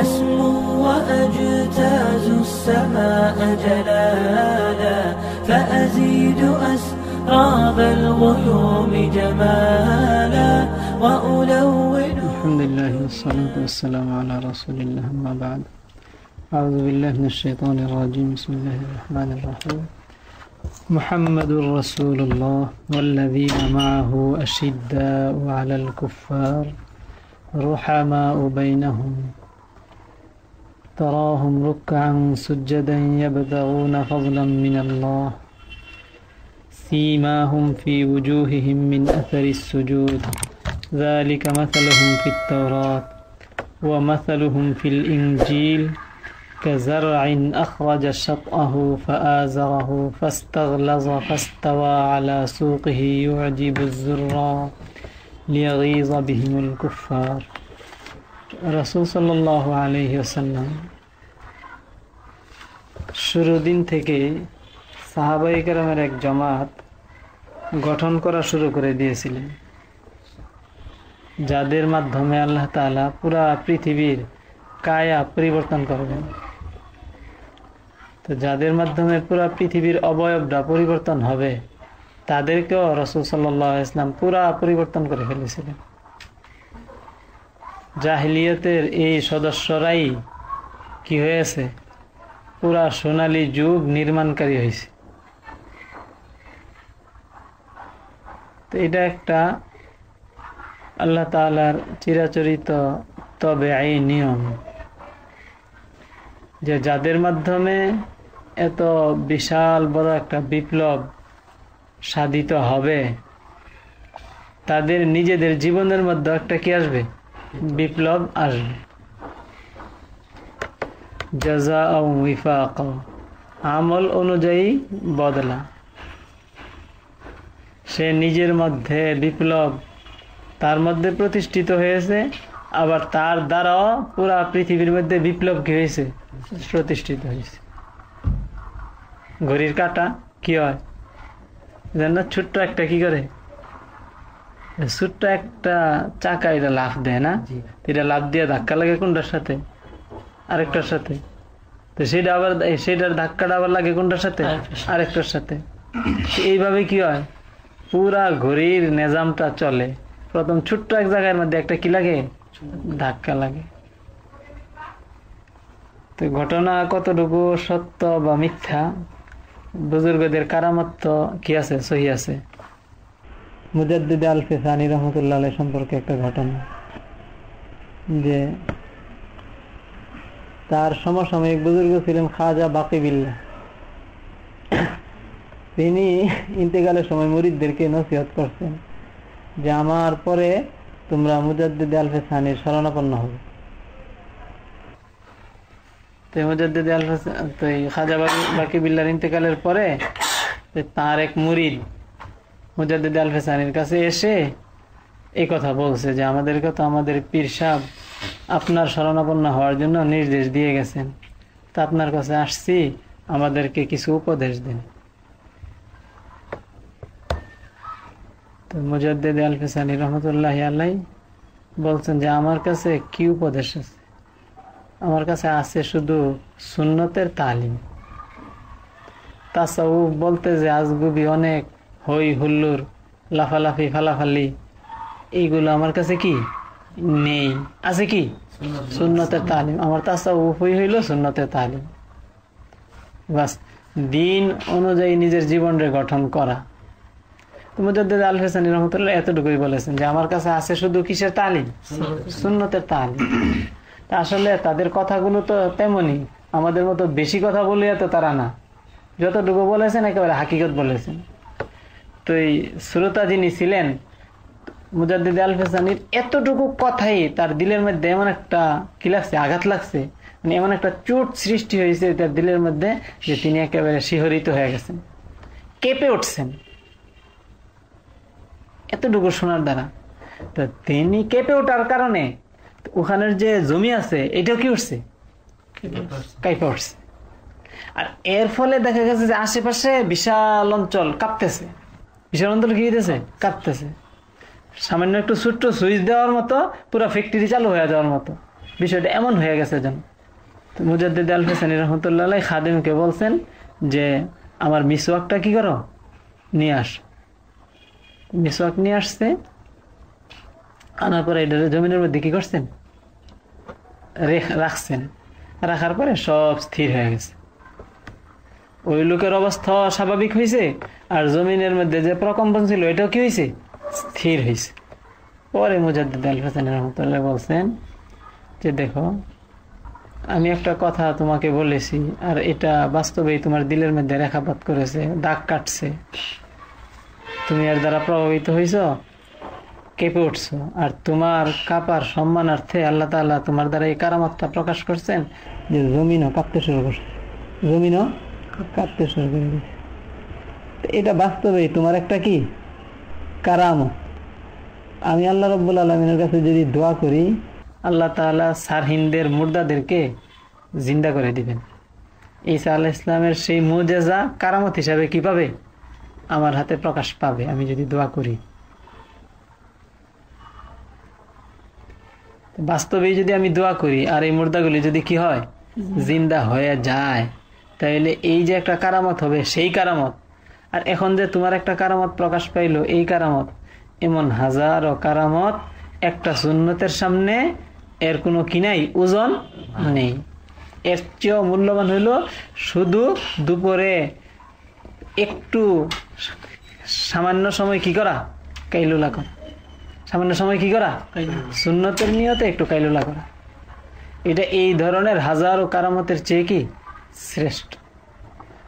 أسمو وأجتاز السماء جلالا فأزيد أسراب الغيوم جمالا وألون الحمد لله والصلاة والسلام على رسول الله أما بعد. أعوذ بالله من الشيطان الرجيم. بسم الله الرحمن الرحيم. محمد رسول الله والذين معه أشداء على الكفار رحماء بينهم. تراهم ركعا سجدا يبتغون فضلا من الله. سيماهم في وجوههم من أثر السجود. ذلك مثلهم في التوراة ومثلهم في الإنجيل. كزرع أخرج شطأه فآزره فاستغلظ فاستوى على سوقه يعجب الزراع ليغيظ بهم الكفار. রসুল সাল্লাহ আলহি আসাল্লাম শুরু দিন থেকে সাহাবাই কেরামের এক জমাত গঠন করা শুরু করে দিয়েছিলেন। যাদের মাধ্যমে আল্লাহ তালা পুরা পৃথিবীর কায়া পরিবর্তন করবেন। তো যাদের মাধ্যমে পুরা পৃথিবীর অবয়বটা পরিবর্তন হবে, তাদেরকেও রসুল সাল্লাহ ইসলাম পুরা পরিবর্তন করে ফেলেছিলেন। জাহিলিয়তের এই সদস্যরাই কি হয়েছে? পুরা সোনালী যুগ নির্মাণকারী হয়েছে। তো এটা একটা আল্লাহ তালার চিরাচরিত তবে এই নিয়ম যে যাদের মাধ্যমে এত বিশাল বড় একটা বিপ্লব সাধিত হবে, তাদের নিজেদের জীবনের মধ্যে একটা কি আসবে? বিপ্লব আসবে। জাজা উইফাক আমল অনুযায়ী বদলা। সে নিজের মধ্যে বিপ্লব, তার মধ্যে প্রতিষ্ঠিত হয়েছে, আবার তার দ্বারাও পুরা পৃথিবীর মধ্যে বিপ্লব কি হয়েছে, প্রতিষ্ঠিত হয়েছে। ঘড়ির কাটা কি হয়? যেন ছোট্ট একটা কি করে? ছোট্ট একটা চাকা এটা লাফ দেয় না? এটা লাফ দিয়ে ধাক্কা লাগে কোনটার সাথে? আরেকটার সাথে। তো সেটা আবার সেটার ধাক্কাটা আবার লাগে কোনটার সাথে? আরেকটার সাথে। এইভাবে কি হয়? পুরা ঘড়ির নিজামটা চলে। প্রথম ছোট্ট এক জায়গার মধ্যে একটা কি লাগে? ধাক্কা লাগে। তো ঘটনা কতটুকু সত্য বা মিথ্যা? বুজুর্গদের কারামত্ব কি আছে? সহি আছে। মুজাদ্দিদ আল ফেসানি রহমতুল্লাহ সম্পর্কে একটা ঘটনা, যে তার সমসাময়িক বুজুর্গ ছিলেন খাজা বাকিবিল্লা। তিনি ইন্তেকালের সময় মুরিদদেরকে নসিহত করছেন যে, আমার পরে তোমরা মুজাদ্দিদ আল ফেসানির শরণাপন্ন হবে। তো মুজাদ্দিদ আল তো খাজা বাকিবিল্লার ইন্তেকালের পরে তার এক মুরিদ মুজাদ্দিদ আল ফেসানির কাছে এসে এই কথা বলছে যে, আমাদেরকে তো আমাদের পীর সাহ আপনার শরণাপন্ন হওয়ার জন্য নির্দেশ দিয়ে গেছেন। তা আপনার কাছে আসছি, আমাদেরকে কিছু উপদেশ দিন। তো মুজাদ্দিদ আল ফেসানি রহমতুল্লাহ আল্লাহ বলছেন যে, আমার কাছে কি উপদেশ আছে? আমার কাছে আছে শুধু সুন্নতের তালিম। তাসাউফ বলতে যে, আজগুবি অনেক হই হুল্লুর লাফালাফি ফালাফালি এইগুলো আমার কাছে কি? নেই। আছে কি? সুন্নতের তালিম। আমার তাসাউফ হইল সুন্নতের তালিম। বাস দিন অনুযায়ী নিজের জীবনরে গঠন করা। মুজাদ্দিদ আল হাসানি রহমতুল্লাহ এতটুকুই বলেছেন যে আমার কাছে আছে শুধু কিসের তালিম। সুন্নতের তালিম। তা আসলে তাদের কথাগুলো তো তেমনই। আমাদের মতো বেশি কথা বলিয়া তো তারা না। যতটুকু বলেছেন একেবারে হাকিকত বলেছেন। তো এই শ্রোতা যিনি ছিলেন মুজাদ্দিদ আল ফেসানির এতটুকু কথাই তার দিলের মধ্যে এমন একটা কি লাগছে? আঘাত লাগছে। মানে এমন একটা চোট সৃষ্টি হয়েছে তার দিলের মধ্যে যে তিনি একেবারে শিহরিত হয়ে গেছেন। কেঁপে উঠছেন। এতটুকু শোনার দ্বারা। তো তিনি কেঁপে ওঠার কারণে ওখানের যে জমি আছে এটাও কি উঠছে? কাইপে উঠছে। আর এর ফলে দেখা গেছে যে আশেপাশে বিশাল অঞ্চল কাঁপতেছে। অঞ্চল কি হইতেছে কাঁপতেছে সামান্য একটু ছোট্ট সুইচ দেওয়ার মতো, পুরো ফ্যাক্টরি চালু হয়ে যাওয়ার মতো। বিষয়টা এমন হয়ে গেছে যেন। তো মুজাদ্দিদ আল হোসেনী রহমতুল্লাহ খাদিমকে বলছেন যে, আমার মিসওয়াকটা কি করো? নিয়ে আস। মিসওয়াক নিয়ে আসছে। আনার পরে এটা জমিনের মধ্যে কি করছেন? রেখ- রাখছেন। রাখার পরে সব স্থির হয়ে গেছে। ওই লোকের অবস্থা স্বাভাবিক হয়েছে আর জমিনের মধ্যে যে প্রকম্পন ছিল, এটাও কি হয়েছে স্থির হয়েছে পরে মুজাদ্দিদ আল হাসান রহমতুল্লাহ বলছেন যে, দেখো, আমি একটা কথা তোমাকে বলেছি, আর এটা বাস্তবেই তোমার দিলের মধ্যে রেখাপাত করেছে, দাগ কাটছে। তুমি এর দ্বারা প্রভাবিত হয়েছ কেঁপে উঠছো, আর তোমার কাপার সম্মানার্থে আল্লাহ তাআলা তোমার দ্বারা এই কারামতটা প্রকাশ করছেন যে, জমিনও কাঁপতে শুরু করছে। জমিনও কাঁপতে শুরু করে দিয়েছে। এটা বাস্তবে তোমার একটা কি? কারামত। আমি আল্লাহ রব্বুল আলমিনের কাছে যদি দোয়া করি, আল্লাহ তাআলা সারহিনদের, মুর্দাদেরকে জিন্দা করে দিবেন। ঈসা আল্লাহ ইসলামের সেই মুজেজা কারামত হিসাবে কি পাবে? আমার হাতে প্রকাশ পাবে, আমি যদি দোয়া করি। বাস্তবেই যদি আমি দোয়া করি, আর এই মুর্দাগুলি যদি কি হয়? জিন্দা হয়ে যায়। তাহলে এই যে একটা কারামত হবে সেই কারামত। আর এখন যে তোমার একটা কারামত প্রকাশ পাইলো এই কারামত। এমন হাজারো কারামত একটা সুন্নতের সামনে এর কোনো কি নাই ওজন নেই। এর চেয়েও মূল্যবান হইল শুধু দুপুরে একটু সামান্য সময় কি করা? কাইলুলা করা সামান্য সময় কি করা? সুন্নতের নিয়তে একটু কাইলুলা করা এটা এই ধরনের হাজারো কারামতের চেয়ে কি? শ্রেষ্ঠ।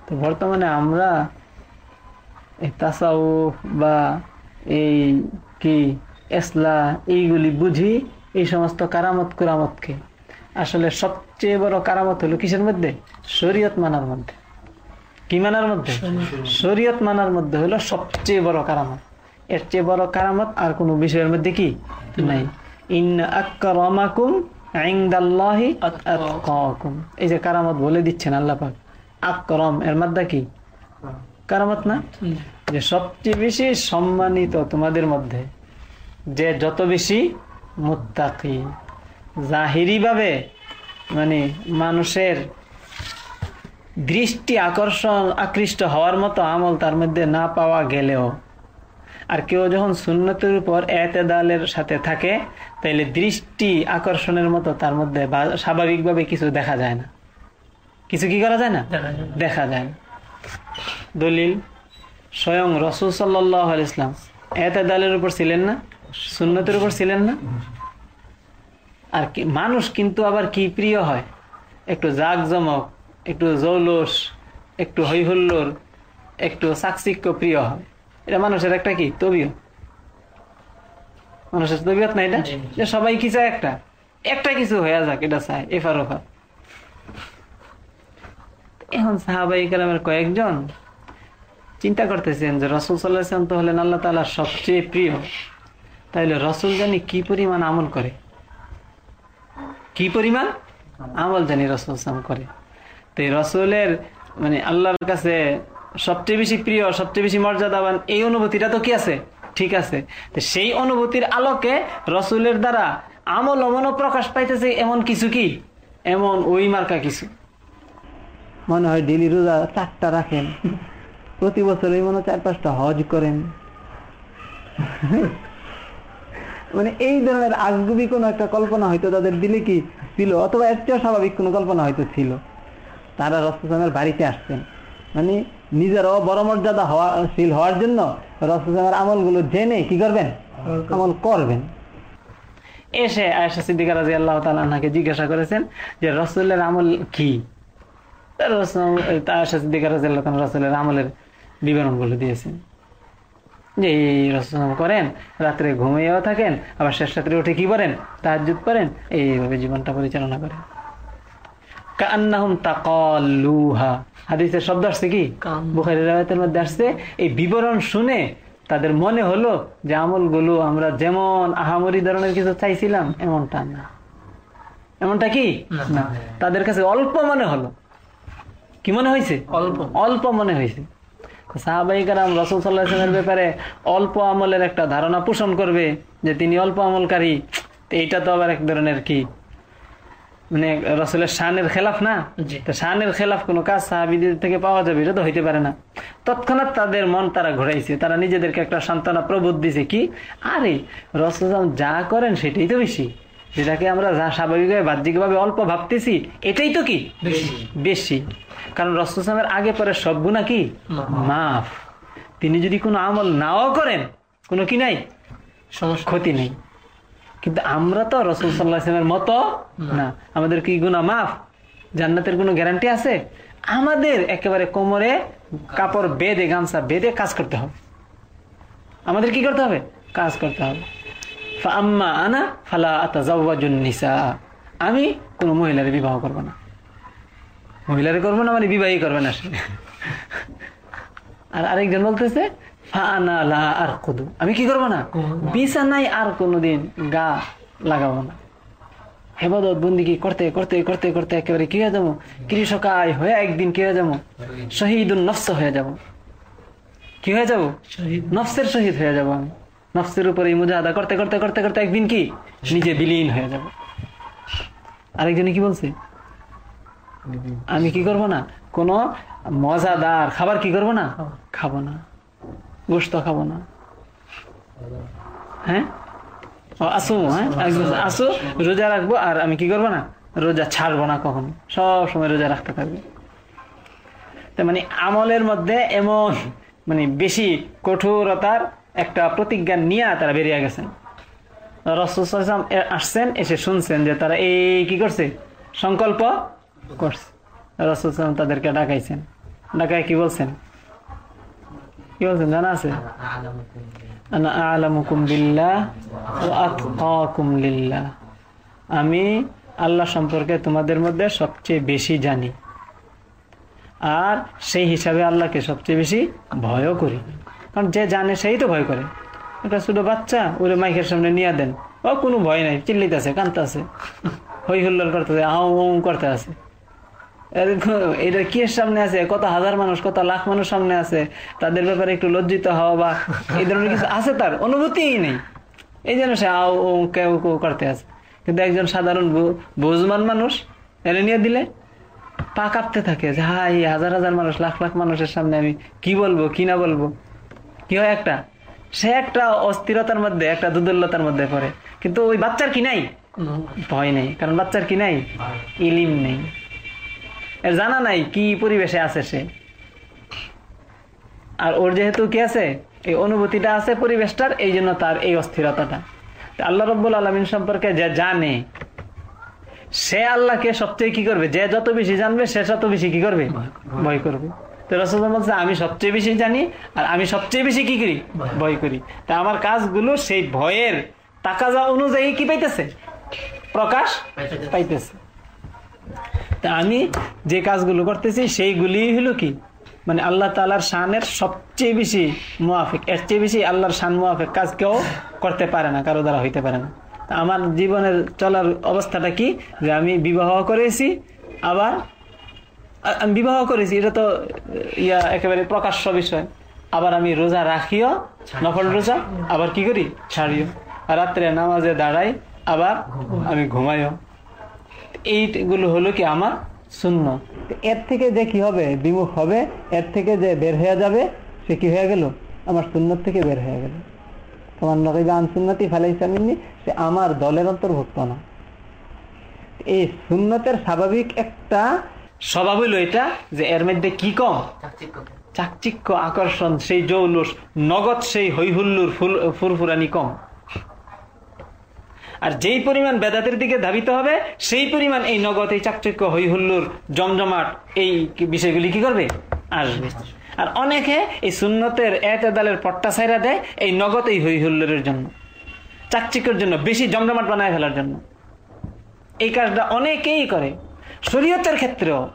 তো বর্তমানে আমরা এই তাসাউ বা এই কি এসলা এইগুলি বুঝি এই সমস্ত কারামত কুরামতকে। আসলে সবচেয়ে বড় কারামত হলো কিসের মধ্যে? শরীয়ত মানার মধ্যে। কি মানার মধ্যে? শরীয়ত মানার মধ্যে হলো সবচেয়ে বড় কারামত। এর চেয়ে বড় কারামত আর কোনো বিষয়ের মধ্যে কি? নাই। ইন্না ইনদাল্লাহি আতকাকুম এই যে কারামত বলে দিচ্ছেন আল্লাহ পাক আকরম এর মধ্যে কি কারামত না যে সবচেয়ে বেশি সম্মানিত তোমাদের মধ্যে যে যত বেশি মুত্তাকি জাহিরি ভাবে মানে মানুষের দৃষ্টি আকর্ষণ আকৃষ্ট হওয়ার মতো আমল তার মধ্যে না পাওয়া গেলেও আর কেউ যখন সুন্নতের উপর এতেদালের সাথে থাকে তাইলে দৃষ্টি আকর্ষণের মতো তার মধ্যে স্বাভাবিকভাবে কিছু দেখা যায় না। কিছু কি করা যায় না? দেখা যায় না। দলিল স্বয়ং রসুল সাল্লাহ ইসলাম এতেদালের উপর ছিলেন না? সুন্নতের উপর ছিলেন না? আর কি মানুষ কিন্তু আবার কি প্রিয় হয়? একটু জাকজমক একটু জৌলস একটু হৈহুল্লোর একটু চাকচিক্য প্রিয় হয়। এটা মানুষের একটা কি? তবিয়ত। মানুষের তবিয়ত না? যে সবাই কি চায় একটা? একটা কিছু হয়ে যাক, এটা চায় এফার ওফার এখন সাহাবাই কালামের কয়েকজন চিন্তা করতেছেন যে রসুল সাল্লাহাম তো হলেন আল্লাহ তালার সবচেয়ে প্রিয়। তাইলে রসুল জানি কি পরিমাণ আমল করে? কি পরিমাণ? আমল জানি রসুল সাল্লাম করে। তো এই রসুলের মানে আল্লাহর কাছে সবচেয়ে বেশি প্রিয়, সবচেয়ে বেশি মর্যাদাবান এই অনুভূতিটা তো কি আছে? ঠিক আছে। সেই অনুভূতির আলোকে রসুলের দ্বারা আমল অমনও প্রকাশ পাইতেছে এমন কিছু কি? এমন ওই মার্কা কিছু। মনে হয় ডেলি রোজা চারটা রাখেন। প্রতি বছর এই মনে চার পাঁচটা হজ করেন। মানে এই ধরনের আজগুবি কোনো একটা কল্পনা হয়তো তাদের দিলে কি ছিল, অথবা এর স্বাভাবিক কোনো কল্পনা হয়তো ছিল। তারা রসুলামের বাড়িতে আসতেন মানে নিজেরও বড় মর্যাদা হওয়া শীল হওয়ার জন্য রসুলামের আমলগুলো জেনে কি করবেন? আমল করবেন। এসে আয়সা সিদ্দিকা রাজি আল্লাহ তালাকে জিজ্ঞাসা করেছেন যে রসুলের আমল কি? আয়সা সিদ্দিকা রাজি আল্লাহ রসুলের আমলের বিবরণ বিবরণগুলো দিয়েছেন। যে এই রসম করেন রাত্রে ঘুমিয়েও থাকেন আবার শেষ রাত্রে উঠে কি করেন তাহাজুদ করেন এইভাবে জীবনটা পরিচালনা করেন। কান্নাহুম হাদিসের শব্দ আসছে কি? বুখারি রায়তের মধ্যে আসছে। এই বিবরণ শুনে তাদের মনে হলো যে আমলগুলো আমরা যেমন আহামরি ধরনের কিছু চাইছিলাম এমনটা না। এমনটা কি? না। তাদের কাছে অল্প মনে হলো। কি মনে হয়েছে? অল্প। অল্প মনে হয়েছে। সাহাবাহিকারাম রসুল সাল্লাহামের ব্যাপারে অল্প আমলের একটা ধারণা পোষণ করবে যে তিনি অল্প আমলকারী। এইটা তো আবার এক ধরনের কি মানে রসুলের শানের খেলাফ না? তো শানের খেলাফ কোনো কাজ সাহাবিদের থেকে পাওয়া যাবে এটা তো হইতে পারে না। তৎক্ষণাৎ তাদের মন তারা ঘোরাইছে তারা নিজেদেরকে একটা সান্ত্বনা প্রবোধ দিছে কি? আরে রসুল যা করেন সেটাই তো বেশি। যেটাকে আমরা যা স্বাভাবিকভাবে বাহ্যিকভাবে অল্প ভাবতেছি এটাই তো কি? বেশি। বেশি। কারণ রসুলামের আগে পরে সব গুণা কি? মাফ। মাফ। তিনি যদি কোনো আমল নাও করেন কোনো কি নাই? সমস্যা। ক্ষতি নেই। কিন্তু আমরা তো রসুল সাল্লাহামের মতো না। আমাদের কি গুণা মাফ? জান্নাতের কোনো গ্যারান্টি আছে? আমাদের একেবারে কোমরে কাপড় বেঁধে গামছা বেঁধে কাজ করতে হবে। আমাদের কি করতে হবে? কাজ করতে হবে। আম্মা আনা ফালা নিসা। আমি কোনো মহিলার বিবাহ করব না। মহিলারে করব না মানে বিবাহই করবে না আর আরেকজন বলতেছে আর কুদু। আমি কি করব না? বিছানায় আর কোনোদিন গা লাগাবো না। হেবাদত বন্দিগি করতে করতে করতে করতে একেবারে কি হয়ে যাব? কৃষকায় হয়ে একদিন কি হয়ে যাব? শহীদুন নফস হয়ে যাব। কি হয়ে যাব? নফসের শহীদ হয়ে যাব আমি। নফসের উপরে এই মুজাহাদা করতে করতে করতে করতে একদিন কি? নিজে বিলীন হয়ে যাব। আরেকজনে কি বলছে? আমি কি করব না? কোনো মজাদার খাবার কি করব না? খাব না। গোস্ত খাব না। হ্যাঁ? আসু হ্যাঁ? আসু, রোজা রাখব, আর আমি কি করব না? রোজা ছাড়বো না কখনো। সব সময় রোজা রাখতে থাকব। তার মানে আমলের মধ্যে এমন মানে বেশি কঠোরতার একটা প্রতিজ্ঞা নিয়ে তারা বেরিয়ে গেছেন রসুলাম আসছেন, এসে শুনছেন যে তারা এই কি করছে? সংকল্প করছে। রসুলাম তাদেরকে ডাকাইছেন। ডাকায় কি বলছেন? কি বলছেন, জানা আছে? আনা আলামুকুম বিল্লাহ আমি আল্লাহ সম্পর্কে তোমাদের মধ্যে সবচেয়ে বেশি জানি। আর সেই হিসাবে আল্লাহকে সবচেয়ে বেশি ভয়ও করি। কারণ যে জানে সেই তো ভয় করে। একটা ছোট বাচ্চা, ওরে মাইকের সামনে নিয়ে দেন। ও কোনো ভয় নাই, চিল্লিতেছে কানতেছে হই হুল্লোড় করতেছে, আউ আউ করতে আছে। এর কো- এটা কি সামনে আছে? কত হাজার মানুষ কত লাখ মানুষ সামনে আছে? তাদের ব্যাপারে একটু লজ্জিত হওয়া বা এই ধরনের কিছু আছে তার? অনুভূতিই নেই। এই জন্য সে আও কেউ কেউ করতে আছে। কিন্তু একজন সাধারণ বুঝমান মানুষ এনে নিয়ে দিলে পা কাঁপতে থাকে যে হাই হাজার হাজার মানুষ লাখ লাখ মানুষের সামনে আমি কি বলব কি না বলব? কি হয় একটা? সে একটা অস্থিরতার মধ্যে একটা দুর্দলতার মধ্যে পড়ে। কিন্তু ওই বাচ্চার কি নাই? ভয় নেই। কারণ বাচ্চার কি নাই? ইলিম নেই। এর জানা নাই কি পরিবেশে আছে সে। আর ওর যেহেতু কি আছে? এই অনুভূতিটা আছে পরিবেশটার এই জন্য তার এই অস্থিরতাটা। আল্লাহ রব্বুল আলমিন সম্পর্কে যে জানে সে আল্লাহকে সবচেয়ে কি করবে? যে যত বেশি জানবে সে তত বেশি কি করবে? ভয় করবে। তো রসুল বলছে আমি সবচেয়ে বেশি জানি আর আমি সবচেয়ে বেশি কি করি? ভয়। করি। তা আমার কাজগুলো সেই ভয়ের তাকাজা অনুযায়ী কি পাইতেছে? প্রকাশ পাইতেছে। তা আমি যে কাজগুলো করতেছি সেইগুলি হলো কি? মানে আল্লাহ তালার শানের সবচেয়ে বেশি মুআফিক এর চেয়ে বেশি আল্লাহর শান মুআফিক কাজ কেউ করতে পারে না কারও দ্বারা হইতে পারে না। তা আমার জীবনের চলার অবস্থাটা কি? যে আমি বিবাহ করেছি আবার আমি বিবাহ করেছি এটা তো ইয়া একেবারে প্রকাশ্য বিষয়। আবার আমি রোজা রাখিও নফল রোজা আবার কি করি? ছাড়িও। রাত্রে নামাজে দাঁড়াই আবার আমি ঘুমাইও। এইগুলো হলো কি আমার শূন্য এর থেকে যে কি হবে বিমুখ হবে এর থেকে যে বের হয়ে যাবে সে কি হয়ে গেল? আমার সুন্নত থেকে বের হয়ে গেল। তোমার নকিবা আনসুন্নতি ফালাইসামিনী সে আমার দলের অন্তর্ভুক্ত না। এই সুন্নতের স্বাভাবিক একটা স্বভাব হইল এটা যে এর মধ্যে কি কম? চাকচিক্য আকর্ষণ সেই জৌলুস নগদ সেই হৈহুল্লুর ফুল ফুরফুরানি কম। আর যেই পরিমাণ বেদাতের দিকে ধাবিত হবে, সেই পরিমাণ এই নগদ, এই চাকচক্য, হৈহুল্লুর, জমজমাট, এই বিষয়গুলি কি করবে? আসবে। আর অনেকে এই সুন্নতের এতেদালের পট্টা সাইরা দেয়, এই নগদ, এই হৈহুল্লোরের জন্য। চাকচিক্যের জন্য, বেশি জমজমাট বানায় ফেলার জন্য। এই কাজটা অনেকেই করে। শরীয়তের ক্ষেত্রেও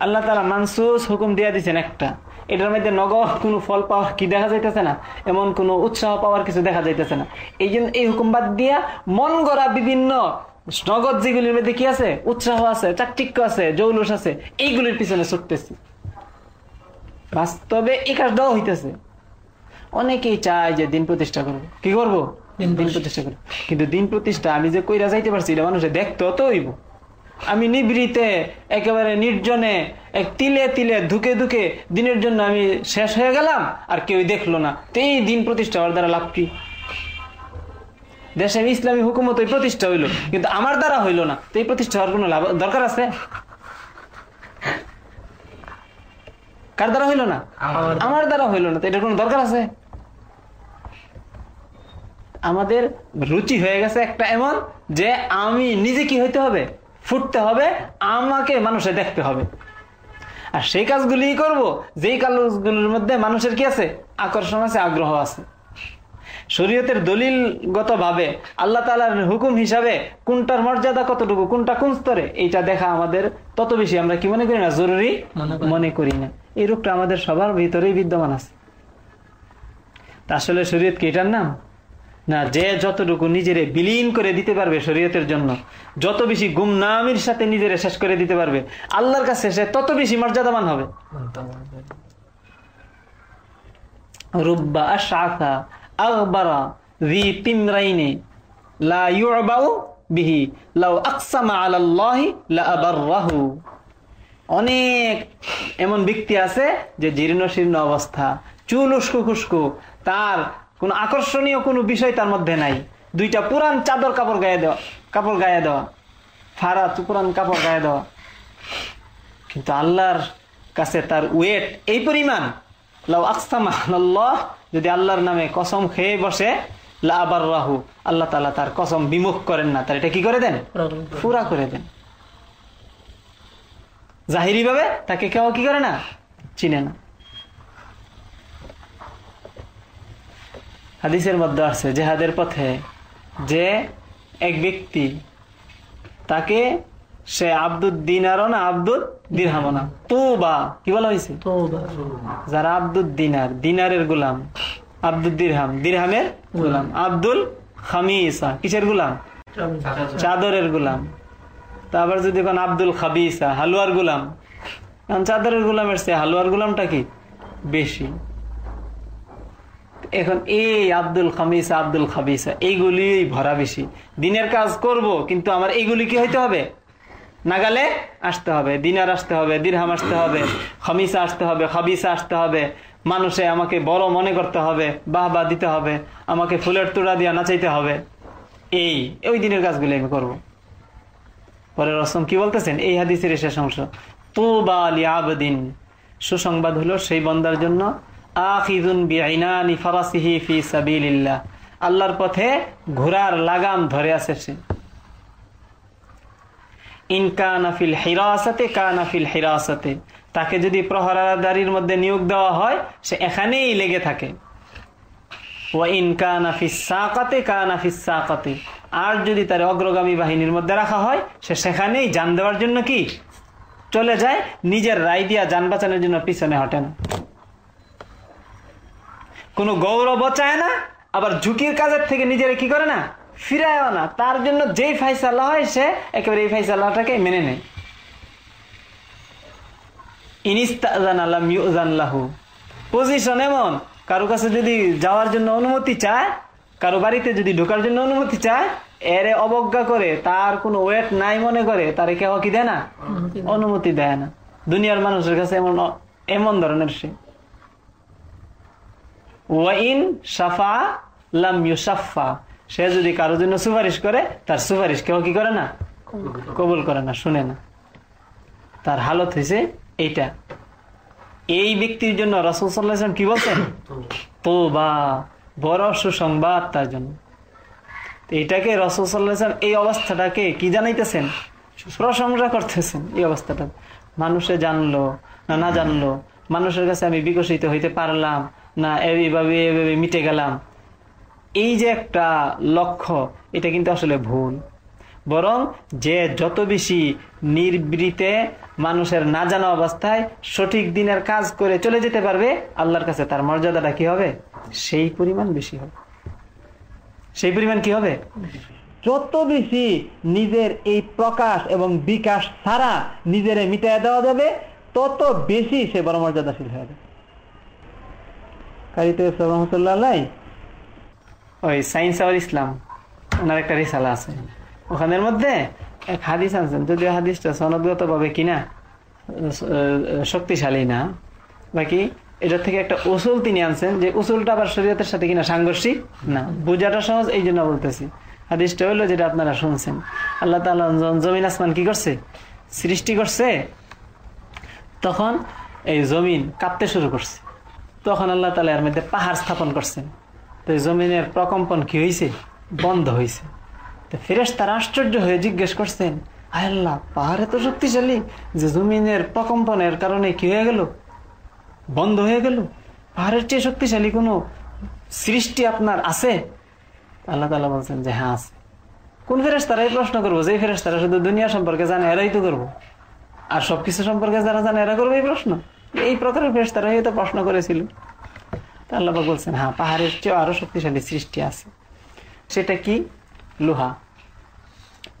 আল্লাহ তালা মানসুস হুকুম দিয়ে দিচ্ছেন একটা। এটার মধ্যে নগদ কোনো ফল পাওয়া কি দেখা যাইতেছে না? এমন কোনো উৎসাহ পাওয়ার কিছু দেখা যাইতেছে না। এই জন্য এই হুকুম বাদ দিয়া মন গড়া বিভিন্ন নগদ যেগুলির মধ্যে কি আছে? উৎসাহ আছে চাকচিক্য আছে জৌলুস আছে এইগুলির পিছনে ছুটতেছি। বাস্তবে এই কাজটাও হইতেছে। অনেকেই চায় যে দিন প্রতিষ্ঠা করব কি করব? দিন প্রতিষ্ঠা। করে কিন্তু দিন প্রতিষ্ঠা আমি যে কইরা যাইতে পারছি এটা মানুষে দেখতে তো হইব। আমি নিবৃতে একেবারে নির্জনে এক তিলে তিলে ধুকে ধুকে দিনের জন্য আমি শেষ হয়ে গেলাম আর কেউ দেখল না। তো এই দিন প্রতিষ্ঠা হওয়ার দ্বারা লাভ কি? দেশের ইসলামী হুকুমত প্রতিষ্ঠা হইল কিন্তু আমার দ্বারা হইল না। তো এই প্রতিষ্ঠা হওয়ার কোনো লাভ দরকার আছে? কার দ্বারা হইল না? আমার দ্বারা হইল না তো এটার কোনো দরকার আছে? আমাদের রুচি হয়ে গেছে একটা এমন যে আমি নিজে কি হইতে হবে? ফুটতে হবে আমাকে মানুষে দেখতে হবে। আর সেই কাজগুলি করব যেই কাজগুলোর মধ্যে মানুষের কি আছে? আকর্ষণ আছে আগ্রহ আছে। শরীয়তের দলিলগত ভাবে আল্লাহ তালার হুকুম হিসাবে কোনটার মর্যাদা কতটুকু কোনটা কোন স্তরে এইটা দেখা আমাদের তত বেশি আমরা কি মনে করি না জরুরি মনে করি না। এই রোগটা আমাদের সবার ভিতরেই বিদ্যমান আছে। তা আসলে শরীয়ত কি এটার নাম? না, যে যতটুকু নিজেরে বিলীন করে দিতে পারবে শরীয়তের জন্য, যত বেশি গুমনামির সাথে নিজেরে শেষ করে দিতে পারবে, আল্লাহর কাছে সে তত বেশি মর্যাদাবান হবে। রুব্বা আশআসা আগবারা ذي তিমরাইনে, লা ইউবাউ বিহি, লাউ আকসামা আলাল্লাহি লা আবাররাহু অনেক এমন ব্যক্তি আছে যে জীর্ণ শীর্ণ অবস্থা চুল উস্কু খুস্কু তার কোন আকর্ষণীয় কোনো বিষয় তার মধ্যে নাই। দুইটা পুরান চাদর কাপড় গায়ে দেওয়া কাপড় গায়ে দেওয়া। ফারা পুরান কাপড় গায়ে দেওয়া। কিন্তু আল্লাহর কাছে তার ওয়েট এই পরিমাণ। লাউ আকসামা আল্লাহ যদি আল্লাহর নামে কসম খেয়ে বসে লা আবার রাহু আল্লাহ তালা তার কসম বিমুখ করেন না। তার এটা কি করে দেন? পুরা করে দেন। জাহিরি ভাবে তাকে কেউ কি করে না? চিনে না। হাদিসের মধ্যে আছে জেহাদের পথে যে এক ব্যক্তি তাকে সে আব্দুল দিনারও না আব্দুল দিরহামও না তো বা কি বলা হয়েছে? যারা আব্দুল দিনার দিনারের গুলাম আব্দুল দিরহাম দিরহামের গুলাম আব্দুল খামিসা কিসের গুলাম? চাদরের। গুলাম। তারপর যদি কোন আব্দুল খাবিসা হালুয়ার গুলাম এখন চাদরের গুলামের সে হালুয়ার গুলামটা কি? বেশি। এখন এই আব্দুল খামিসা, আব্দুল খাবিসা এইগুলি ভরা বেশি। দিনের কাজ করব, কিন্তু আমার এইগুলি কি হইতে হবে? নাগালে আসতে হবে, দিনার আসতে হবে, দিরহাম আসতে হবে, খামিসা আসতে হবে, খাবিসা আসতে হবে, মানুষে আমাকে বড় মনে করতে হবে বাহ বাহ দিতে হবে, আমাকে ফুলের তোড়া দিয়া নাচাইতে হবে। এই, ওই দিনের কাজগুলি আমি করব। পরে রসম কি বলতেছেন? এই হাদিসের শেষ অংশ। তো বা আলী আবদিন। সুসংবাদ হলো সেই বন্দার জন্য আল্লাহর পথে ঘোড়ার লাগাম ধরে আছে সে ইনকানাফিল হিরাসাতে কানাফিল হিরাসাতে। তাকে যদি প্রহরাদারির মধ্যে নিয়োগ দেওয়া হয়, সে এখানেই লেগে থাকে। ও ইনকানাফিস সাকাতে কানাফিস সাকাতে। আর যদি তার অগ্রগামী বাহিনীর মধ্যে রাখা হয়, সে সেখানেই যান দেওয়ার জন্য কি? চলে যায়, নিজের রায় দিয়া যান বাঁচানোর জন্য পিছনে হটে না কোনো গৌরব চায় না আবার ঝুঁকির কাজের থেকে নিজের কি করে না? ফিরায়ও না। তার জন্য যেই ফাইসাল্লা হয় সে একেবারে এই ফাইসাল্লাহটাকে মেনে নেয়। পজিশন এমন কারও কাছে যদি যাওয়ার জন্য অনুমতি চায় কারও বাড়িতে যদি ঢোকার জন্য অনুমতি চায় এরে অবজ্ঞা করে তার কোনো ওয়েট নাই মনে করে তারে কেউ কি দেয় না। অনুমতি দেয় না। দুনিয়ার মানুষের কাছে এমন এমন ধরনের সে। ওয়াইন সাফা লাম ইউসাফা। সে যদি কারোর জন্য সুপারিশ করে, তার সুপারিশ কেউ কি করে না? কবুল করে না, শুনে না। তার হালত হয়েছে এইটা। এই ব্যক্তির জন্য রসুল সাল্লাম কি বলছেন? তো বা বড় সুসংবাদ তার জন্য। এইটাকে রসুল সাল্লাম এই অবস্থাটাকে কি জানাইতেছেন? প্রশংসা করতেছেন এই অবস্থাটা। মানুষে জানলো না না জানলো? মানুষের কাছে আমি বিকশিত হইতে পারলাম। না এইভাবে এইভাবে মিটে গেলাম। এই যে একটা লক্ষ্য, এটা কিন্তু আসলে ভুল। বরং যে যত বেশি নির্বৃতে মানুষের না জানা অবস্থায় সঠিক দিনের কাজ করে চলে যেতে পারবে, আল্লাহর কাছে তার মর্যাদাটা কি হবে? সেই পরিমাণ বেশি হবে। সেই পরিমাণ কি হবে? যত বেশি নিজের এই প্রকাশ এবং বিকাশ ছাড়া নিজের মিটাই দেওয়া যাবে, তত বেশি সে বড় মর্যাদাশীল হয়ে যাবে। ওই ইসলাম, ওনার একটা রিসালা আছে। ওখানের মধ্যে এক হাদিস যদিও হাদিসটা সনদগত ভাবে কিনা শক্তিশালী না। বাকি এটা থেকে একটা উসুল তিনি আনছেন, যে উসুলটা আবার শরীয়তের সাথে কিনা সাংঘর্ষিক না। বোঝাটা সহজ, এই জন্য বলতেছি। হাদিসটা হইল যেটা আপনারা শুনছেন। আল্লাহ যখন জমিন আসমান কি করছে? সৃষ্টি করছে। তখন এই জমিন কাঁপতে শুরু করছে। তখন আল্লাহ তালা এর মধ্যে পাহাড় স্থাপন করছেন। তো জমিনের প্রকম্পন কি হয়েছে বন্ধ হয়েছে তো ফেরেস তার আশ্চর্য হয়ে জিজ্ঞেস করছেন আল্লাহ, পাহাড় এত শক্তিশালী যে জমিনের প্রকম্পনের কারণে কি হয়ে গেল? বন্ধ হয়ে গেল। পাহাড়ের চেয়ে শক্তিশালী কোনো সৃষ্টি আপনার আছে? আল্লাহ তালা বলছেন যে হ্যাঁ আছে। কোন ফেরেস তারাই প্রশ্ন করব, যে ফেরেস তারা শুধু দুনিয়া সম্পর্কে জানে, এরাই তো করব। আর সবকিছু সম্পর্কে যারা জানে, এরা করবে এই প্রশ্ন? এই প্রকারের তারাই হয়তো প্রশ্ন করেছিল। তা আল্লাহ বলছেন হ্যাঁ পাহাড়ের চেয়ে আরও শক্তিশালী সৃষ্টি আছে। সেটা কি? লোহা।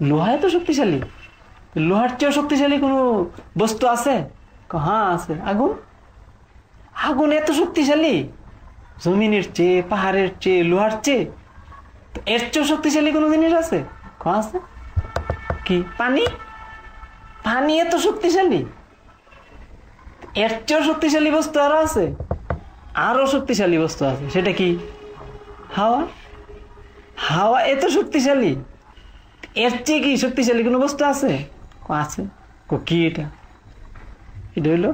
লোহা এত শক্তিশালী? লোহার চেয়েও শক্তিশালী কোনো বস্তু আছে? হ্যাঁ আছে। আগুন? আগুন এত শক্তিশালী? জমিনের চেয়ে, পাহাড়ের চেয়ে, লোহার চেয়ে? এর চেয়েও শক্তিশালী কোনো জিনিস আছে? আছে। কি? পানি? পানি এত শক্তিশালী? এর চেয়েও শক্তিশালী বস্তু আরও আছে। আরও শক্তিশালী বস্তু আছে। সেটা কি? হাওয়া? হাওয়া এত শক্তিশালী। এর চেয়ে কি শক্তিশালী কোনো বস্তু আছে? আছে। ক এটা? এটা হইল,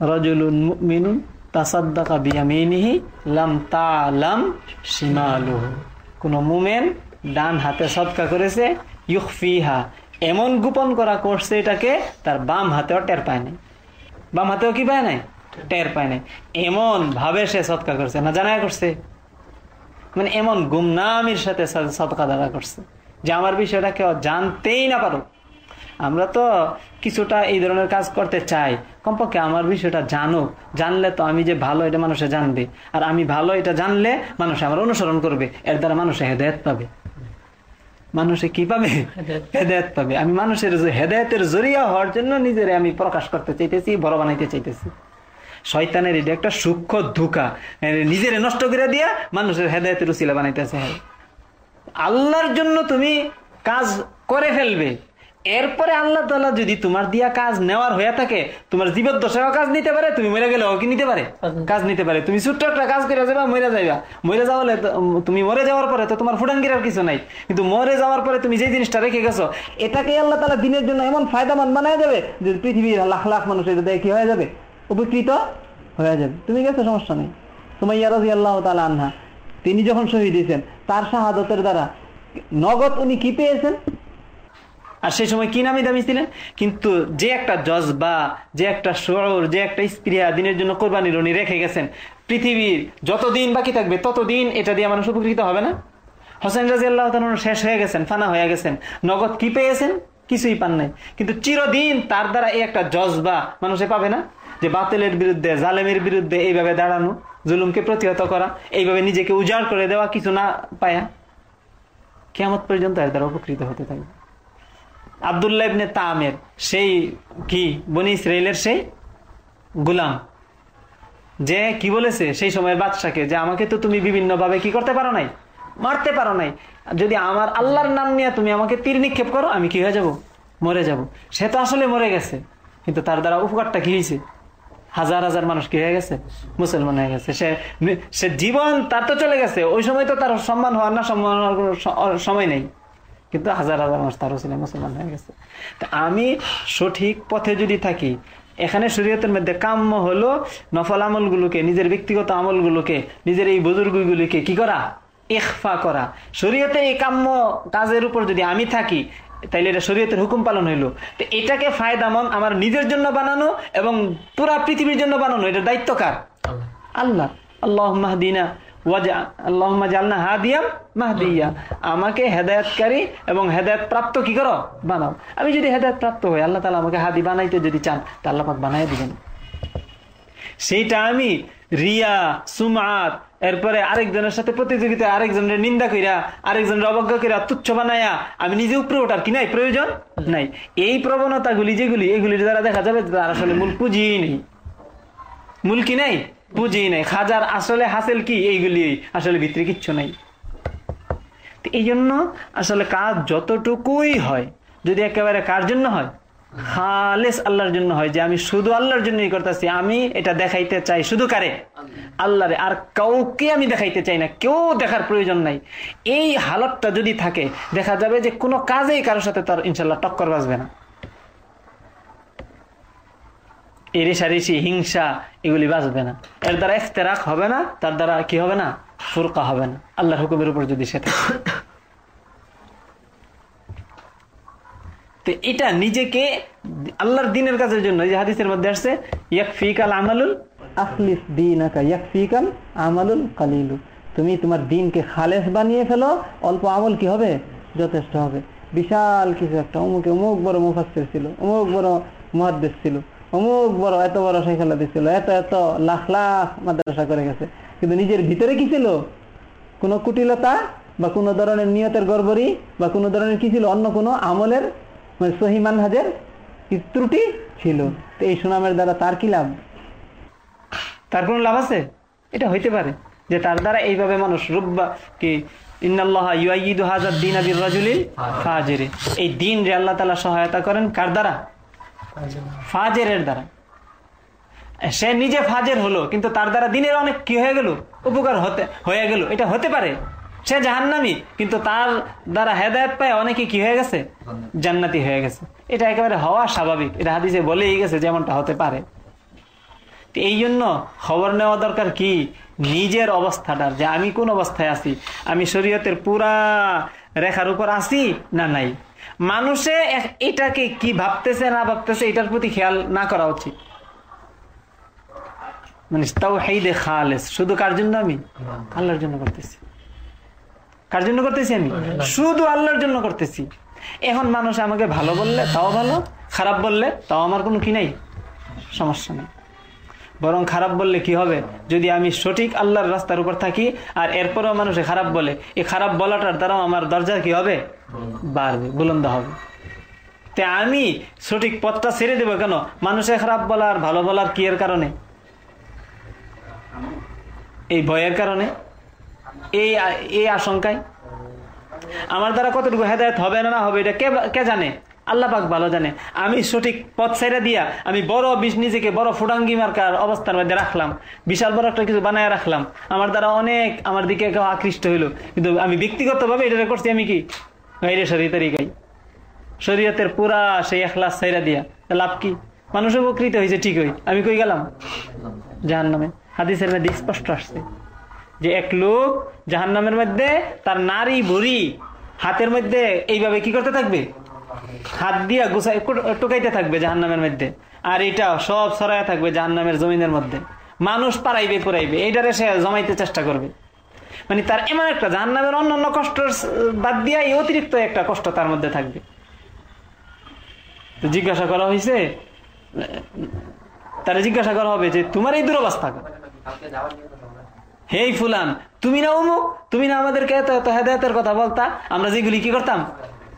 রজুলুন মুমিনুন তাসাদ্দাকা বিয়ামিনিহি লাম তালাম শিমালুহু। কোন মুমেন ডান হাতে সদকা করেছে, ইউখফিহা। এমন গোপন করা করছে এটাকে, তার বাম হাতেও টের পায় নাই। বাম হাতেও কি পায় নাই? টের পায় নাই। এমন ভাবে সে সৎকা করছে না, জানায় করছে। মানে এমন গুমনামির সাথে স- সদকা দ্বারা করছে যে আমার বিষয়টা কেউ জানতেই না পারো আমরা তো কিছুটা এই ধরনের কাজ করতে চাই। কমপক্ষে আমার বিষয়টা জানো জানলে তো আমি যে ভালো এটা মানুষে জানবে। আর আমি ভালো এটা জানলে মানুষ আমার অনুসরণ করবে। এর দ্বারা মানুষে হেদায়ত পাবে। মানুষে কি পাবে হেদায়ত পাবে? আমি মানুষের হেদায়তের জরিয়া হওয়ার জন্য নিজের আমি প্রকাশ করতে চাইতেছি বড় বানাইতে চাইতেছি। শয়তানের এটা একটা সূক্ষ্ম ধোকা। নিজের নষ্ট করে দিয়া মানুষের হেদায়তের উচিলা বানাইতেছে। আল্লাহর জন্য তুমি কাজ করে ফেলবে। এরপরে আল্লাহ তাআলা যদি তোমার দিয়া কাজ নেওয়ার হয়ে থাকে তোমার জীবদ্দশাও কাজ নিতে পারে তুমি মরে গেলেও কি নিতে পারে? কাজ নিতে পারে। তুমি ছোট্ট একটা কাজ করে যাবা মরে যাইবা। মরে যাওয়ালে তুমি মরে যাওয়ার পরে তো তোমার ফুটাঙ্গির কিছু নাই। কিন্তু মরে যাওয়ার পরে তুমি যে জিনিসটা রেখে গেছো এটাকে আল্লাহ তালা দিনের জন্য এমন ফায়দামান বানায় দেবে যে পৃথিবীর লাখ লাখ মানুষ এটা দেখে কি হয়ে যাবে? উপকৃত হয়ে যাবে। তুমি গেছো সমস্যা নেই। তোমার ইয়ারাজি আল্লাহ তালা আনহা তিনি যখন শহীদ হয়েছেন তার শাহাদতের দ্বারা নগদ উনি কি পেয়েছেন? আর সেই সময় কি নামি দামি ছিলেন? কিন্তু যে একটা জজবা, যে একটা শোর যে একটা স্প্রিয়া দিনের জন্য কোরবানির উনি রেখে গেছেন, পৃথিবীর যতদিন বাকি থাকবে ততদিন এটা দিয়ে মানুষ উপকৃত হবে না? হোসেন রাজি আল্লাহ শেষ হয়ে গেছেন, ফানা হয়ে গেছেন। নগদ কি পেয়েছেন? কিছুই পান নাই। কিন্তু চিরদিন তার দ্বারা এই একটা জজবা মানুষে পাবে না? যে বাতিলের বিরুদ্ধে, জালেমের বিরুদ্ধে এইভাবে দাঁড়ানো, জুলুমকে প্রতিহত করা, এইভাবে নিজেকে উজাড় করে দেওয়া কিছু না পায়া কেমত পর্যন্ত এর দ্বারা উপকৃত হতে থাকবে। আবদুল্লাহ ইবনে তামের, সেই কি? বনি ইসরায়েলের সেই গুলাম। যে কি বলেছে সেই সময়ের বাদশাকে? যে আমাকে তো তুমি বিভিন্ন ভাবে কি করতে পারো নাই? মারতে পারো নাই। যদি আমার আল্লাহর নাম নিয়ে তুমি আমাকে তীর নিক্ষেপ করো, আমি কি হয়ে যাব? মরে যাব। সে তো আসলে মরে গেছে। কিন্তু তার দ্বারা উপকারটা কি হয়েছে? হাজার হাজার মানুষ কি হয়ে গেছে? মুসলমান হয়ে গেছে। সে সে জীবন তার তো চলে গেছে। ওই সময় তো তার সম্মান হওয়ার না সম্মান হওয়ার সময় নেই। কিন্তু হাজার হাজার মানুষ তারও ছিল মুসলমান হয়ে গেছে। তা আমি সঠিক পথে যদি থাকি এখানে শরীয়তের মধ্যে কাম্য হলো নফল আমলগুলোকে নিজের ব্যক্তিগত আমলগুলোকে নিজের এই বুজুর্গগুলিকে কি করা? ইখফা করা। শরীয়তে এই কাম্য কাজের উপর যদি আমি থাকি তাইলে এটা শরীয়তের হুকুম পালন হইল। তো এটাকে ফায়দামন আমার নিজের জন্য বানানো এবং পুরা পৃথিবীর জন্য বানানো এটা দায়িত্ব কার? আল্লাহ। আল্লাহ। মাহদিনা আমাকে হেদায়তকারী এবং হেদায়ত প্রাপ্ত কি করো? বানাও। আমি যদি হেদায়ত প্রাপ্ত হই, আল্লাহ তালা আমাকে হাদি বানাইতে যদি চান, তা আল্লাহ বানাই দিবেন। সেইটা আমি রিয়া, সুমাত, এরপরে আরেকজনের সাথে প্রতিযোগিতা আরেকজনের নিন্দা কইরা, আরেকজনের অবজ্ঞা কইরা তুচ্ছ বানায়া, আমি নিজে উপরে ওঠার কি নাই? প্রয়োজন নাই। এই প্রবণতাগুলি যেগুলি, এগুলির দ্বারা দেখা যাবে তার আসলে মূল পুঁজি নেই। মূল কি নাই? পুঁজি নাই। খাজার আসলে হাসিল কি? এইগুলি আসলে ভিতরে কিচ্ছু নাই। এই জন্য আসলে কাজ যতটুকুই হয়, যদি একেবারে কার জন্য হয়? খালেস আল্লাহর জন্য হয় যে আমি শুধু আল্লাহর জন্যই করতেছি, আমি এটা দেখাইতে চাই শুধু কারে? আল্লাহরে। আর কাউকে আমি দেখাইতে চাই না, কেউ দেখার প্রয়োজন নাই। এই হালতটা যদি থাকে, দেখা যাবে যে কোনো কাজেই কারোর সাথে তার ইনশাল্লাহ টক্কর বাজবে না। এই হিংসা, এগুলি বাঁচবে না। এর দ্বারা ইখতেরাক হবে না, তার দ্বারা কি হবে না? ফুরকা হবে না। আল্লাহর হুকুমের উপর যদি সেটা তো এটা নিজেকে আল্লাহর দিনের কাজের জন্য যে হাদিসের মধ্যে আসছে, ইয়াকফিকাল আমালুল আখলিস দিনাকা, ইয়াকফিকাল আমালুল কালিলু। তুমি তোমার দিনকে খালেস বানিয়ে ফেলো, অল্প আমল কি হবে? যথেষ্ট হবে। বিশাল কিছু একটা, অমুকে অমুক বড় মুফাসসির ছিল, অমুক বড় মুহাদ্দিস ছিল। অমুক বড়, এত বড় শেখালা দিছিল, এত এত, লাখ লাখ মাদ্রাসা করে গেছে। কিন্তু নিজের ভিতরে কি ছিল? কোনো কুটিলতা বা কোনো ধরনের নিয়তের গড়বড়ি বা কোনো ধরনের কি ছিল? অন্য কোনো আমলের মানে সহি মানহাজের ত্রুটি ছিল? তো এই সুনামের দ্বারা তার কি লাভ? তার কোনো লাভ আছে? এটা হইতে পারে যে তার দ্বারা এইভাবে মানুষ রুব্বা কি, ইন্নাল্লাহ ইউআইদু হাজার দিন আবির রাজুলিল এই দিন রে আল্লাহ তাআলা সহায়তা করেন কার দ্বারা? ফাজেরের দ্বারা। সে নিজে ফাজের হলো, কিন্তু তার দ্বারা দিনের অনেক কি হয়ে গেল? উপকার হতে, হয়ে গেল। এটা হতে পারে। সে জাহান্নামি, কিন্তু তার দ্বারা হেদায়ত পায় অনেকে কি হয়ে গেছে? জান্নাতি হয়ে গেছে। এটা একেবারে হওয়া স্বাভাবিক। এটা হাদিসে বলেই গেছে যেমনটা হতে পারে। এই জন্য খবর নেওয়া দরকার কি? নিজের অবস্থাটার, যে আমি কোন অবস্থায় আছি? আমি শরীয়তের পুরা রেখার উপর আছি না নাই? মানুষে এটাকে কি ভাবতেছে, না ভাবতেছে, এটার প্রতি খেয়াল না করা উচিত। মানে তাও হেইদে খালেস। শুধু কার জন্য আমি? আল্লাহর জন্য করতেছি। কার জন্য করতেছি আমি? শুধু আল্লাহর জন্য করতেছি। এখন মানুষ আমাকে ভালো বললে, তাও ভালো। খারাপ বললে, তাও আমার কোনো কি নাই? সমস্যা নেই। বরং খারাপ বললে কি হবে? যদি আমি সঠিক আল্লাহর রাস্তার উপর থাকি, আর এরপরেও মানুষে খারাপ বলে এই খারাপ বলাটার দ্বারাও আমার দরজা কি হবে? বাড়বে বুলন্দ হবে। তে আমি সঠিক পথটা ছেড়ে দেবো কেন? মানুষে খারাপ বলার, ভালো বলার কি এর কারণে? এই ভয়ের কারণে? এই এই আশঙ্কায়? আমার দ্বারা কতটুকু হেদায়ত হবে না না হবে, এটা কে কে জানে? আল্লাহ পাক ভালো জানে। আমি সঠিক পথ ছেড়ে দিয়া আমি বড় বিষ, নিজেকে বড় ফুটাঙ্গি মার্কার অবস্থার মধ্যে রাখলাম। বিশাল বড় একটা কিছু বানায় রাখলাম। আমার দ্বারা অনেক আমার দিকে আকৃষ্ট হইল। কিন্তু আমি ব্যক্তিগতভাবে এটা করছি আমি কি? গাইরে শরীর তরিকাই শরীয়তের পুরা সেই এখলাস সাইরা দিয়া। লাভ কি? মানুষ উপকৃত হয়েছে ঠিক ঠিকই। আমি কই গেলাম? জাহান নামে হাদিসের মধ্যে স্পষ্ট আসছে যে এক লোক জাহান নামের মধ্যে তার নারী ভরি হাতের মধ্যে এইভাবে কি করতে থাকবে? হাত দিয়া গুছাই টুকাইতে থাকবে জাহান নামের মধ্যে। আর এটা সব সরাইয়া থাকবে জাহান নামের জমিনের মধ্যে। মানুষ পারাইবে, পুরাইবে। এইটারে সে জমাইতে চেষ্টা করবে। মানে তার এমন একটা জাহান নামের অন্য কষ্ট বাদ দিয়া এই অতিরিক্ত একটা কষ্ট তার মধ্যে থাকবে। জিজ্ঞাসা করা হয়েছে তারা জিজ্ঞাসা করা হবে যে, তোমার এই দুরবস্থা? হেই ফুলান, তুমি না অমুক তুমি না আমাদেরকে এত এত হেদায়তের কথা বলতা, আমরা যেগুলি কি করতাম?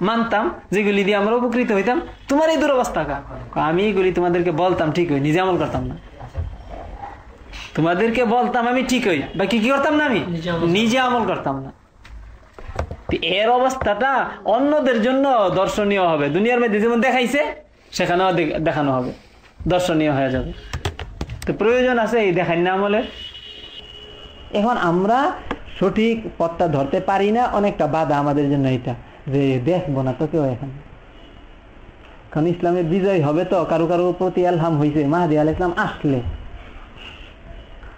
মানতাম, যেগুলি দিয়ে আমরা উপকৃত হইতাম। তোমার এই দুরবস্থা কা আমি এগুলি তোমাদেরকে বলতাম ঠিক হই নিজে আমল করতাম না। তোমাদেরকে বলতাম আমি ঠিক হই বা কি কি করতাম না আমি? নিজে আমল করতাম। না। এর অবস্থাটা অন্যদের জন্য দর্শনীয় হবে। দুনিয়ার মধ্যে যেমন দেখাইছে সেখানেও দেখানো হবে। দর্শনীয় হয়ে যাবে। তো প্রয়োজন আছে এই দেখাই না আমলের। এখন আমরা সঠিক পথটা ধরতে পারি না অনেকটা বাধা আমাদের জন্য এটা যে দেখব না তো কেউ এখন। কারণ ইসলামের বিজয় হবে তো কারও কারও প্রতি আলহাম হয়েছে মাহাদি আল ইসলাম আসলে।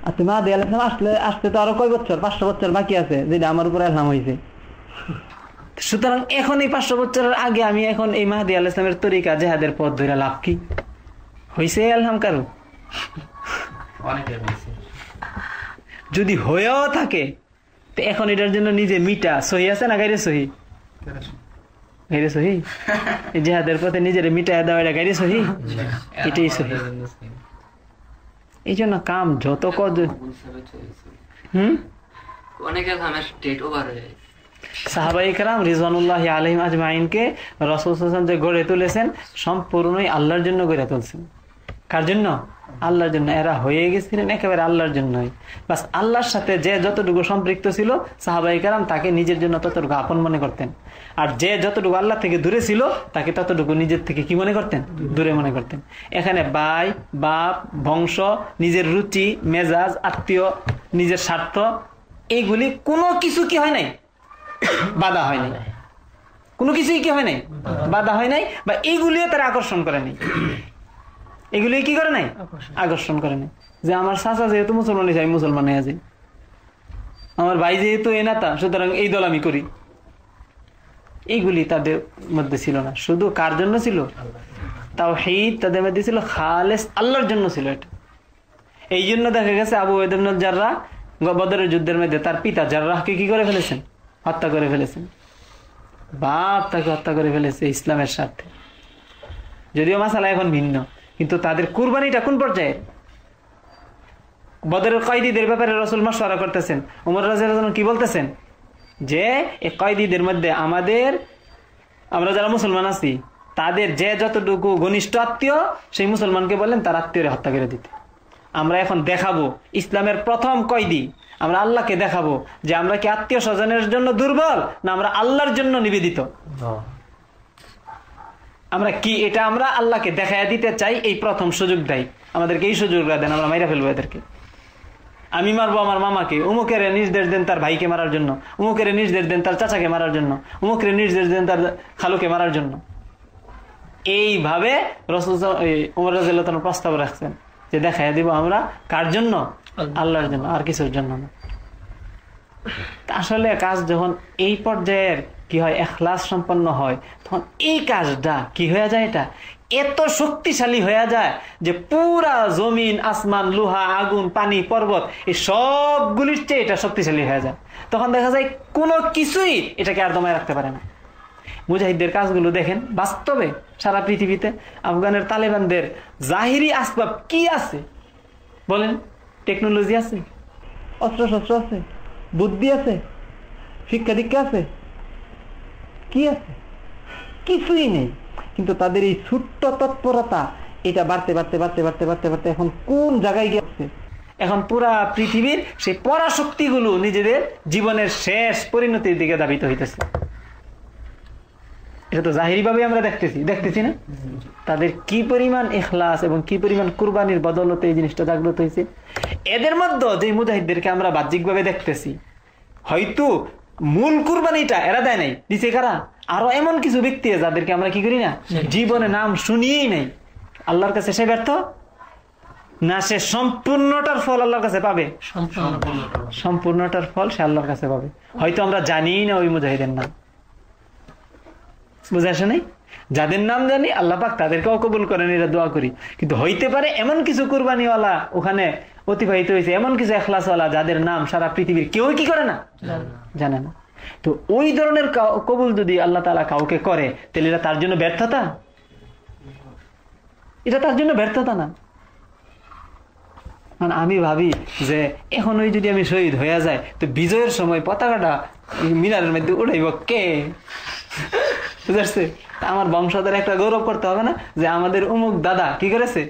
আচ্ছা মাহাদি আল ইসলাম আসলে আসতে তো আরও কয় বছর? পাঁচশো বছর বাকি আছে যেটা আমার উপর আলহাম হয়েছে সুতরাং এখন এই পাঁচশো বছরের আগে আমি এখন এই মাহাদি আল ইসলামের তরিকা জেহাদের পথ ধরে লাভ কি? হয়েছে আলহাম কারও? যদি হয়েও থাকে তো এখন এটার জন্য নিজে মিটা সহি আছে না গাইরে সহি? গাইরে সহি। এই জেহাদের পথে নিজের মিটা দেওয়া এটা গাইরে সহি? এটাই সহি। এই জন্য কাম যত কত হুম? অনেকের ধামের ডেট ওভার হয়ে যায়। সাহাবাই কালাম রিজওয়ানুল্লাহ আলহিম আজমাইনকে রসুল যে গড়ে তুলেছেন সম্পূর্ণই আল্লাহর জন্য গড়ে তুলছেন। কার জন্য? আল্লাহর জন্য। এরা হয়ে গেছিলেন একেবারে আল্লাহর জন্যই। বাস আল্লাহর সাথে যে যতটুকু সম্পৃক্ত ছিল সাহাবাই কারাম তাকে নিজের জন্য ততটুকু আপন মনে করতেন। আর যে যতটুকু আল্লাহ থেকে দূরে ছিল, তাকে ততটুকু নিজের থেকে কি মনে করতেন? দূরে মনে করতেন। এখানে ভাই বাপ, বংশ, নিজের রুচি, মেজাজ, আত্মীয়, নিজের স্বার্থ, এইগুলি কোনো কিছু কি হয় নাই? বাধা হয় নাই। কোনো কিছুই কি হয় নাই? বাধা হয় নাই বা এইগুলিও তারা আকর্ষণ করে নাই। এগুলি কি করে নাই? আকর্ষণ করে নাই। যে আমার চাচা যেহেতু মুসলমান আমি মুসলমান হয়ে যাই আমার ভাই যেহেতু এ নেতা, সুতরাং এই দল আমি করি। এইগুলি তাদের মধ্যে ছিল না। শুধু কার জন্য ছিল? তাও হেই তাদের মধ্যে ছিল, খালেস আল্লাহর জন্য ছিল এটা। এই জন্য দেখা গেছে আবু ওয়েদুল জাররা বদরের যুদ্ধের মধ্যে তার পিতা জার্রাহকে কি করে ফেলেছেন? হত্যা করে ফেলেছেন। বাপ তাকে হত্যা করে ফেলেছে ইসলামের স্বার্থে। যদিও মাসালা এখন ভিন্ন, কিন্তু তাদের কুরবানিটা কোন পর্যায়ে? বদরের কয়েদিদের ব্যাপারে রসুল মশওয়ারা করতেছেন। উমর রাজিয়াল কি বলতেছেন? যে এই কয়েদিদের মধ্যে আমাদের আমরা যারা মুসলমান আছি তাদের যে যতটুকু ঘনিষ্ঠ আত্মীয় সেই মুসলমানকে বললেন তার আত্মীয়রে হত্যা করে দিতে। আমরা এখন দেখাবো ইসলামের প্রথম কয়দি। আমরা আল্লাহকে দেখাবো যে আমরা কি আত্মীয় স্বজনের জন্য দুর্বল না আমরা আল্লাহর জন্য নিবেদিত? আমরা কি এটা আমরা আল্লাহকে দেখাইয়া দিতে চাই? এই প্রথম সুযোগ দেয় আমাদেরকে এই সুযোগটা দেন আমরা মাইরা ফেলব এদেরকে। আমি মারবো আমার মামাকে উমুকের নির্দেশ দেন তার ভাইকে মারার জন্য উমুকের নির্দেশ দেন তার চাচাকে মারার জন্য উমুকের নির্দেশ দেন তার খালুকে মারার জন্য। এইভাবে উমর প্রস্তাব রাখছেন যে দেখাই দিব আমরা কার জন্য? আল্লাহর জন্য আর কিছুর জন্য না। আসলে কাজ যখন এই পর্যায়ের কি হয় এখলাস সম্পন্ন হয় তখন এই কাজটা কি হয়ে যায় এটা? এত শক্তিশালী হয়ে যায় যে পুরা জমিন, আসমান, লোহা, আগুন, পানি, পর্বত, এই সবগুলির চেয়ে এটা শক্তিশালী হয়ে যায়। তখন দেখা যায় কোনো কিছুই এটাকে আর দমায় রাখতে পারে না। মুজাহিদদের কাজগুলো দেখেন, বাস্তবে সারা পৃথিবীতে আফগানের তালেবানদের জাহিরি আসবাব কি আছে? বলেন, টেকনোলজি আছে? অস্ত্র শস্ত্র আছে? বুদ্ধি আছে? শিক্ষা দীক্ষা আছে? কি আছে? কিছুই নেই। কিন্তু তাদের এই ছোট্ট তৎপরতা, এটা বাড়তে বাড়তে বাড়তে বাড়তে বাড়তে বাড়তে এখন কোন জায়গায় গেছে এখন পুরা পৃথিবীর সেই পরাশক্তিগুলো নিজেদের জীবনের শেষ পরিণতির দিকে দাবিত হইতেছে। এটা তো জাহিরি ভাবে আমরা দেখতেছি দেখতেছি না? তাদের কি পরিমাণ এখলাস এবং কি পরিমাণ কুরবানির বদলতে এই জিনিসটা জাগ্রত হয়েছে এদের মধ্যে যে মুজাহিদদেরকে আমরা বাহ্যিকভাবে দেখতেছি, হয়তো মূল কুরবানিটা এরা দেয় নাই। দিছে কারা? আরও এমন কিছু ব্যক্তি আছে যাদেরকে আমরা কি করি না জীবনে নাম শুনিয়েই নাই। আল্লাহর কাছে সে ব্যর্থ? না সে সম্পূর্ণটার ফল আল্লাহর কাছে পাবে। সম্পূর্ণটার ফল সে আল্লাহর কাছে পাবে। হয়তো আমরা জানিই না ওই মুজাহিদের নাম। বুঝে আসে নাই? যাদের নাম জানি আল্লাহ পাক তাদেরকেও কবুল করেন এটা দোয়া করি। কিন্তু হইতে পারে এমন কিছু কুরবানিওয়ালা ওখানে অতিবাহিত হয়েছে এমন কিছু এখলাসওয়ালা যাদের নাম সারা পৃথিবীর কেউ কি করে না। জানে না। তো ওই ধরনের কবুল যদি আল্লাহ তালা কাউকে করে, তাহলে এটা তার জন্য ব্যর্থতা? এটা তার জন্য ব্যর্থতা না। মানে আমি ভাবি যে এখন ওই যদি আমি শহীদ হয়ে যায় তো বিজয়ের সময় পতাকাটা মিনারের মধ্যে উড়াইব কে? বুঝতে আমার বংশধর একটা গৌরব করতে হবে না? যে আমাদের উমুক দাদা কি করেছে?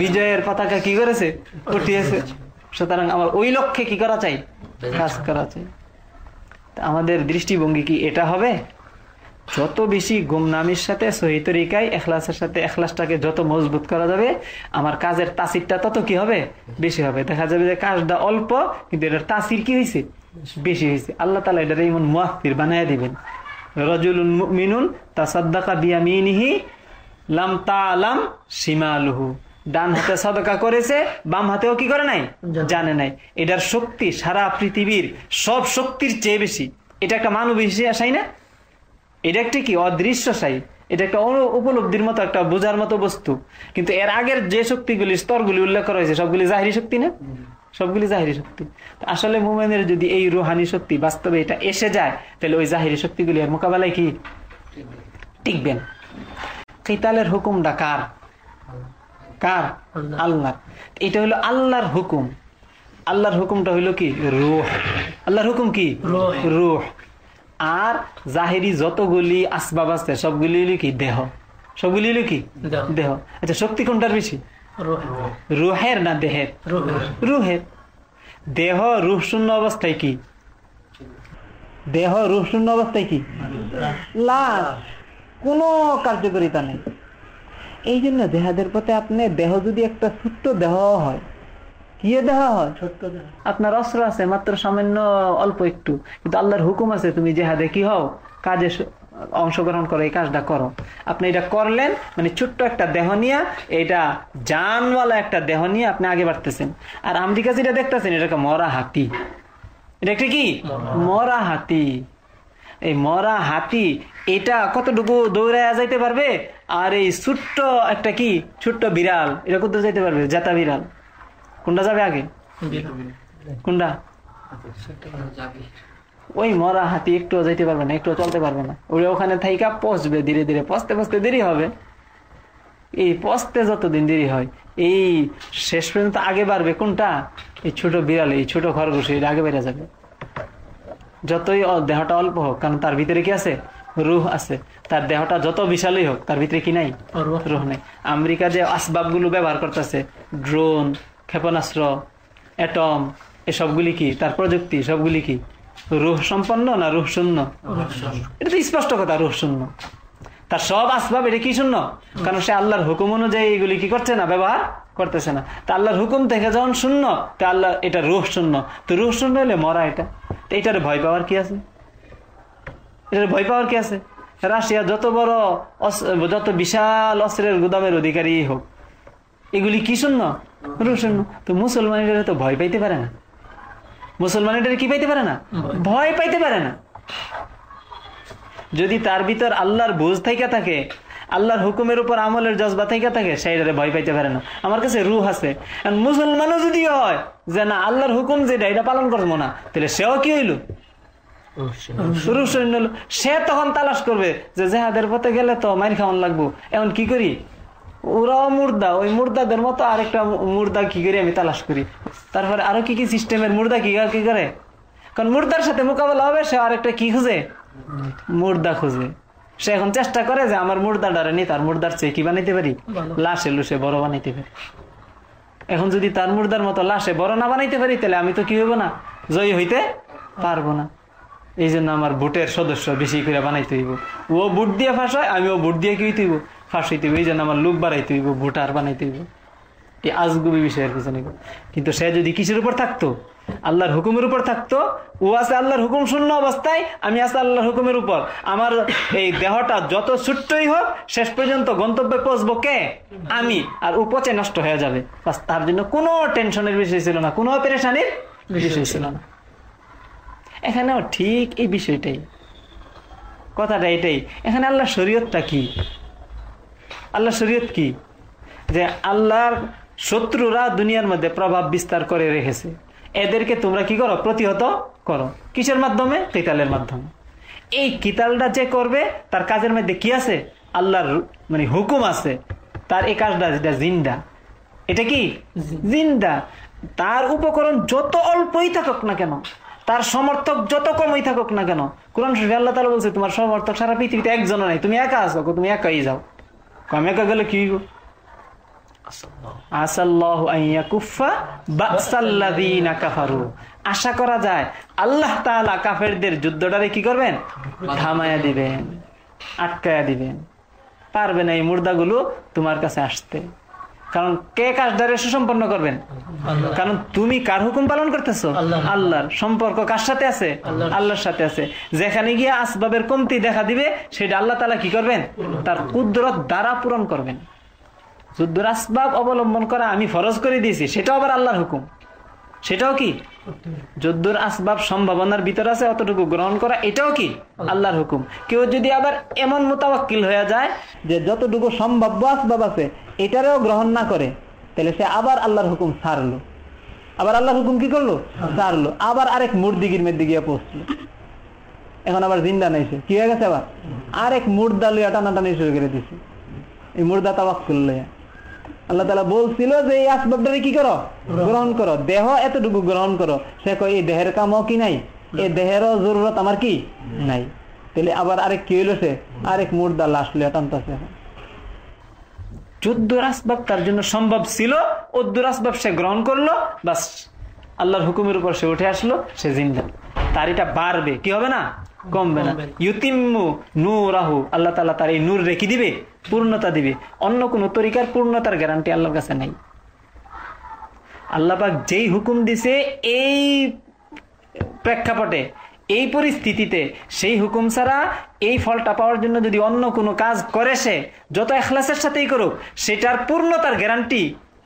বিজয়ের পতাকা কি করেছে? উঠিয়েছে। সুতরাং আমার ওই লক্ষ্যে কি করা চাই? কাজ করা চাই। আমাদের দৃষ্টিভঙ্গি কি এটা হবে? যত বেশি গুমনামির সাথে সহিতরিকায় এখলাসের সাথে এখলাসটাকে যত মজবুত করা যাবে, আমার কাজের তাসিরটা তত কি হবে? বেশি হবে। দেখা যাবে যে কাজটা অল্প, কিন্তু এটার তাসির কি হয়েছে বেশি হয়েছে আল্লাহ তালা এটার এমন মুআফির বানায় দিবেন। রজুলুন মিনুন তাসাদ্দাকা বিয়ামিনিহি লাম তালাম শিমালুহু। ডান হাতে সদকা করেছে বাম হাতেও কি করে নাই? জানে। নাই। এটার শক্তি সারা পৃথিবীর সব শক্তির চেয়ে বেশি। এটা একটা মানবী আসাই না? এটা একটা কি? অদৃশ্য সাই। এটা একটা উপলব্ধির মতো একটা বোঝার মতো বস্তু। কিন্তু এর আগের যে শক্তিগুলি স্তরগুলি উল্লেখ করা হয়েছে সবগুলি জাহিরি শক্তি না? সবগুলি জাহিরি শক্তি। আসলে মোমেনের যদি এই রুহানি শক্তি বাস্তবে এটা এসে যায় তাহলে ওই জাহিরি শক্তিগুলি আর মোকাবেলায় কি? টিকবেন কিতালের হুকুমটা কার? কার? আল্লাহ। এটা হলো আল্লাহর হুকুম। আল্লাহর হুকুমটা হইল কি? রুহ। আল্লাহর হুকুম কি? রুহ। আর জাহেরি যতগুলি আসবাব আছে সবগুলি হলো কি? দেহ। সবগুলি হলো কি? দেহ। আচ্ছা শক্তি কোনটার বেশি? রুহের। না দেহের? রুহের। দেহ রুহ শূন্য অবস্থায় কি? দেহ রুহ শূন্য অবস্থায় কি? লাশ। কোনো কার্যকারিতা নেই। এই জন্য দেহাদের পথে আপনি দেহ যদি একটা ছোট্ট দেহ হয় কি দেহ হয়? আপনার অস্ত্র আছে মাত্র সামান্য অল্প একটু। কিন্তু আল্লাহর হুকুম আছে তুমি জেহাদে কি হও? কাজে অংশগ্রহণ করো এই কাজটা করো। আপনি এটা করলেন মানে ছোট্ট একটা দেহ নিয়ে এটা জানওয়ালা একটা দেহ নিয়ে আপনি আগে বাড়তেছেন। আর আমেরিকা যেটা দেখতেছেন এটা একটা মরা হাতি এটা একটা কি? মরা হাতি এই মরা হাতি এটা কতটুকু দৌড়ায় যাইতে পারবে? আর এই ছোট্ট একটা কি? ছোট্ট বিড়াল এটা কোথাও যাইতে পারবে? জাতা বিড়াল। কোনটা যাবে আগে? কোনটা? ওই মরা হাতি একটু যাইতে পারবে না একটু চলতে পারবে না। ওই ওখানে থাইকা পচবে ধীরে ধীরে পচতে পচতে দেরি হবে। এই পচতে যতদিন দেরি হয় এই শেষ পর্যন্ত আগে বাড়বে কোনটা? এই ছোট বিড়াল এই ছোট খরগোশ এটা আগে বেড়ে যাবে। যতই দেহটা অল্প হোক কারণ তার ভিতরে কি আছে? রুহ আছে। তার দেহটা যত বিশালই হোক তার ভিতরে কি নাই? রুহ। নেই। আমেরিকা যে আসবাবগুলো ব্যবহার করতেছে ড্রোন ক্ষেপণাস্ত্র অ্যাটম এসবগুলি কি? তার প্রযুক্তি সবগুলি কি? রুহ সম্পন্ন না রুহ শূন্য। এটা তো স্পষ্ট কথা রুহ শূন্য। তার সব আসবাব এটা কি শূন্য? কারণ সে আল্লাহর হুকুম অনুযায়ী এগুলি কি করছে না ব্যবহার করতেছে না। তা আল্লাহর হুকুম থেকে যখন শূন্য তা আল্লাহ এটা রুহ শূন্য। তো রুহ শূন্য হলে মরা এটা। তো এটার ভয় পাওয়ার কি আছে? এটার ভয় পাওয়ার কি আছে? রাশিয়া যত বড় যত বিশাল অস্ত্রের গুদামের অধিকারী হোক এগুলি কি শূন্য? রুহ শূন্য। তো মুসলমানেরা তো ভয় পাইতে পারে না। মুসলমানেরা কি পাইতে পারে না? ভয় পাইতে পারে না। যদি তার ভিতর আল্লাহর বুঝ থাইকা থাকে, আল্লাহর হুকুমের উপর আমলের জজবা থাইকা থাকে, সেইটারে ভয় পাইতে পারে না। আমার কাছে রুহ আছে। মুসলমানও যদি হয়, যে না, আল্লাহর হুকুম যেটা এটা পালন করব না, তাহলে সেও কি হইল। সে তখন তালাশ করবে যে জেহাদের পথে গেলে তো মাইর খাওয়ান লাগবো। এখন কি করি? ওরাও মুর্দা, ওই মুর্দাদের মতো আরেকটা মুর্দা কি করি আমি তালাশ করি। তারপরে আরও কি কি সিস্টেমের মুর্দা কি করে? কারণ মুর্দার সাথে মোকাবেলা হবে, সে আরেকটা কি খুঁজে? মুর্দা খুঁজে। সে এখন চেষ্টা করে যে আমার মুর্দা ডারে নি তার মুর্দার চেয়ে কি বানাইতে পারি? লাশে লুসে বড় বানাইতে পারি। এখন যদি তার মুর্দার মতো লাশে বড় না বানাইতে পারি তাহলে আমি তো কি হইব না? জয়ী হইতে পারব না। এই জন্য আমার বুটের সদস্য বেশি করে বানাইতে হইব। ও বুট দিয়ে ফাঁসায় আমি ও বুট দিয়ে কি হইতে হইব? ফাঁস হইতে হইব। এই জন্য আমার লোক বাড়াইতে হইব বুট আর বানাইতে হইব। এই আজগুবি বিষয়ের পিছনে। কিন্তু সে যদি কিসের উপর থাকতো? আল্লাহর হুকুমের উপর থাকতো ও আছে আল্লাহর হুকুম শূন্য অবস্থায় আমি আছে আল্লাহর হুকুমের উপর। আমার এই দেহটা যত ছোট্টই হোক শেষ পর্যন্ত গন্তব্যে পৌঁছবো কে? আমি। আর ও পচে নষ্ট হয়ে যাবে। বাস তার জন্য কোনো টেনশনের বিষয় ছিল না কোনো পেরেশানির বিষয় ছিল না। এখানেও ঠিক এই বিষয়টাই। কথাটা এটাই। এখানে আল্লাহ শরীয়তটা কি? আল্লাহ শরীয়ত কি? যে আল্লাহর শত্রুরা দুনিয়ার মধ্যে প্রভাব বিস্তার করে রেখেছে। এদেরকে তোমরা কি করো? প্রতিহত করো। কিসের মাধ্যমে? কেতালের মাধ্যমে। এই কিতালটা যে করবে তার কাজের মধ্যে কি আছে? আল্লাহর মানে হুকুম আছে। তার এই কাজটা যেটা জিন্দা। এটা কি? জিন্দা। তার উপকরণ যত অল্পই থাকুক না কেন তার সমর্থক যত কমই থাকুক না কেন কোরআন শরীফে আল্লাহ তালা বলছে তোমার সমর্থক সারা পৃথিবীতে একজনও নাই। তুমি একা আছো তুমি একাই যাও। আমি একা গেলে কি হইব? আসাল্লাহু আন ইয়াকুফা বাসাল্লাযীনা কাফারু আশা করা যায় আল্লাহ তাআলা কাফেরদের যুদ্ধটারে কি করবেন? থামায়া দিবেন আটকায়া দিবেন। পারবে না এই মুর্দাগুলো তোমার কাছে আসতে। কারণ কে কাজটারে সুসম্পন্ন করবেন? কারণ তুমি কার হুকুম পালন করতেছো? আল্লাহর সম্পর্ক কার সাথে আছে? আল্লাহর। সাথে আছে। যেখানে গিয়ে আসবাবের কমতি দেখা দিবে সেটা আল্লাহ তালা কি করবেন? তার কুদরত দ্বারা পূরণ করবেন। যুদ্ধের আসবাব অবলম্বন করা আমি ফরজ করে দিয়েছি, সেটাও আবার আল্লাহর হুকুম। সেটাও কি? যুদ্ধের আসবাব সম্ভাবনার ভিতর আছে, অতটুকু গ্রহণ করা, এটাও কি? আল্লাহর হুকুম। কেউ যদি আবার এমন মোতাবাক্কিল হয়ে যায় যে যতটুকু সম্ভাব্য আসবাব আছে, এটারেও গ্রহণ না করে, তাহলে সে আবার আল্লাহর হুকুম ছাড়লো। আবার আল্লাহর হুকুম কি করল? ছাড়লো। আবার আরেক মুর্দিগির মধ্যে গিয়ে পৌঁছলো। এখন আবার জিন্দা নাই কি হয়ে গেছে আবার? আরেক মুর্দা লইয়া টানাটানি শুরু করে দিছে। এই মুর্দা তাবাক্কুল লইয়া। আল্লাহ তালা বলছিল যে এই আসবাবটারে কি করো? গ্রহণ। করো। দেহ এতটুকু গ্রহণ করো। সে কয় এই দেহের কামও কি নাই? এই দেহেরও জরুরত আমার কি? নাই। তাহলে আবার আরেক কি হইল সে? আরেক মুর্দা লাশ লিয়া টানতেছে যদ্দুর আসবাব তার জন্য সম্ভব ছিল। অদ্দুর আসবাব সে গ্রহণ করল। বাস আল্লাহর হুকুমের উপর সে উঠে আসলো। সে জিন্দা। তার এটা বাড়বে। কি হবে না? কমবে না। ইউতিম্মু নূরাহু আল্লাহ তাআলা তার এই নূর রেখে দিবে পূর্ণতা দিবে। অন্য কোন তরিকার পূর্ণতার গ্যারান্টি আল্লাহর কাছে নাই। আল্লাপাক যেই হুকুম দিছে এই প্রেক্ষাপটে এই পরিস্থিতিতে সেই হুকুম ছাড়া এই ফলটা পাওয়ার জন্য যদি অন্য কোনো কাজ করে সে যত এখলাসের সাথেই করুক সেটার পূর্ণতার গ্যারান্টি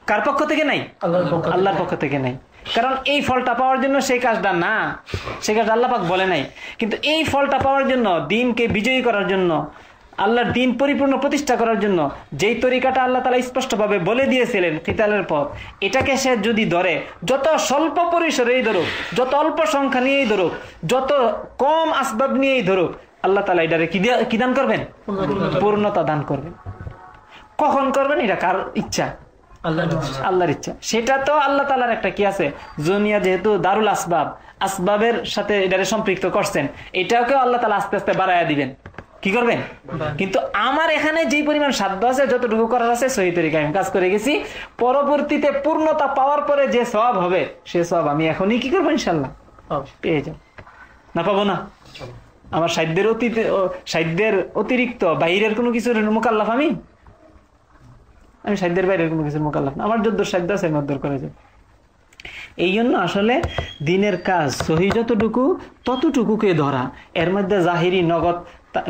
কার পক্ষ থেকে নাই? আল্লাহর পক্ষ থেকে। আল্লাহর পক্ষ থেকে নাই। কারণ এই ফলটা পাওয়ার জন্য সেই কাজটা না। সেই কাজটা আল্লাহ পাক বলে নাই। কিন্তু এই ফলটা পাওয়ার জন্য দিনকে বিজয়ী করার জন্য আল্লাহর দিন পরিপূর্ণ প্রতিষ্ঠা করার জন্য যেই তরিকাটা আল্লাহ তালা স্পষ্টভাবে বলে দিয়েছিলেন কিতালের পথ এটাকে সে যদি ধরে যত স্বল্প পরিসরেই ধরুক যত অল্প সংখ্যা নিয়েই ধরুক যত কম আসবাব নিয়েই ধরুক আল্লাহ তালা এটারে কি দিয়া- কি দান করবেন। পূর্ণতা দান করবেন। কখন করবেন? এটা কার ইচ্ছা? আল্লাহর ইচ্ছা। সেটা তো আল্লাহ তালার একটা কি আছে? জুনিয়া যেহেতু দারুল আসবাব আসবাবের সাথে এটারে সম্পৃক্ত করছেন এটাকেও আল্লাহ তালা আস্তে আস্তে বাড়াইয়া দিবেন। কি করবেন? কিন্তু আমার এখানে যে পরিমাণ সাধ্য আছে যতটুকু করার আছে সহি তরিকা আমি কাজ করে গেছি। পরবর্তীতে পূর্ণতা পাওয়ার পরে যে সব হবে সে সব আমি এখনই কি করব ইনশাল্লাহ পেয়ে যাব। না পাবো না? আমার সাধ্যের অতীত সাধ্যের অতিরিক্ত বাইরের কোনো কিছুর মোকাল্লাফ আমি? আমি সাধ্যের বাইরের কোনো কিছুর মোকাল্লাফ না। আমার যদ্দুর সাধ্য আছে আমি অদ্দুর করে যাব। এই জন্য আসলে দিনের কাজ সহি যতটুকু ততটুকুকে ধরা। এর মধ্যে জাহিরি নগদ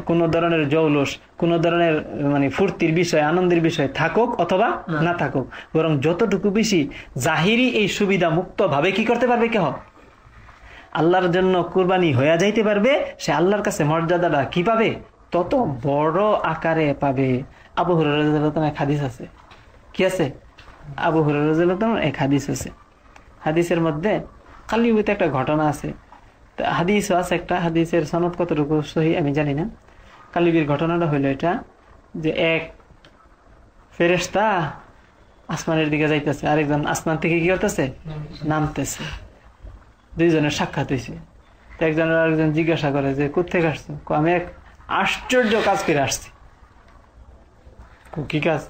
কোনো ধরনের জৌলস কোনো ধরনের মানে ফুর্তির বিষয় আনন্দের বিষয় থাকুক অথবা না। থাকুক। বরং যতটুকু বেশি জাহিরি এই সুবিধা মুক্ত ভাবে কি করতে পারবে কেহ? আল্লাহর জন্য কুরবানি হয়ে যাইতে পারবে সে আল্লাহর কাছে মর্যাদাটা কি পাবে? তত বড় আকারে পাবে। আবু হুরার এক আছে। কি আছে? আবু হুরার এক হাদিস আছে। হাদিসের মধ্যে কালিউতে একটা ঘটনা আছে। হাদিস আছে একটা হাদিসের সনদ কতটুকু সহি আমি জানি না। কালিবির ঘটনাটা হইল এটা যে এক ফেরেশতা আসমানের দিকে যাইতেছে আরেকজন আসমান থেকে কি করতেছে? নামতেছে। দুইজনের সাক্ষাৎ হয়েছে তো একজন আর একজন জিজ্ঞাসা করে যে কোথেকে আসছো? আমি এক আশ্চর্য কাজ করে আসছি। কো, কি কাজ?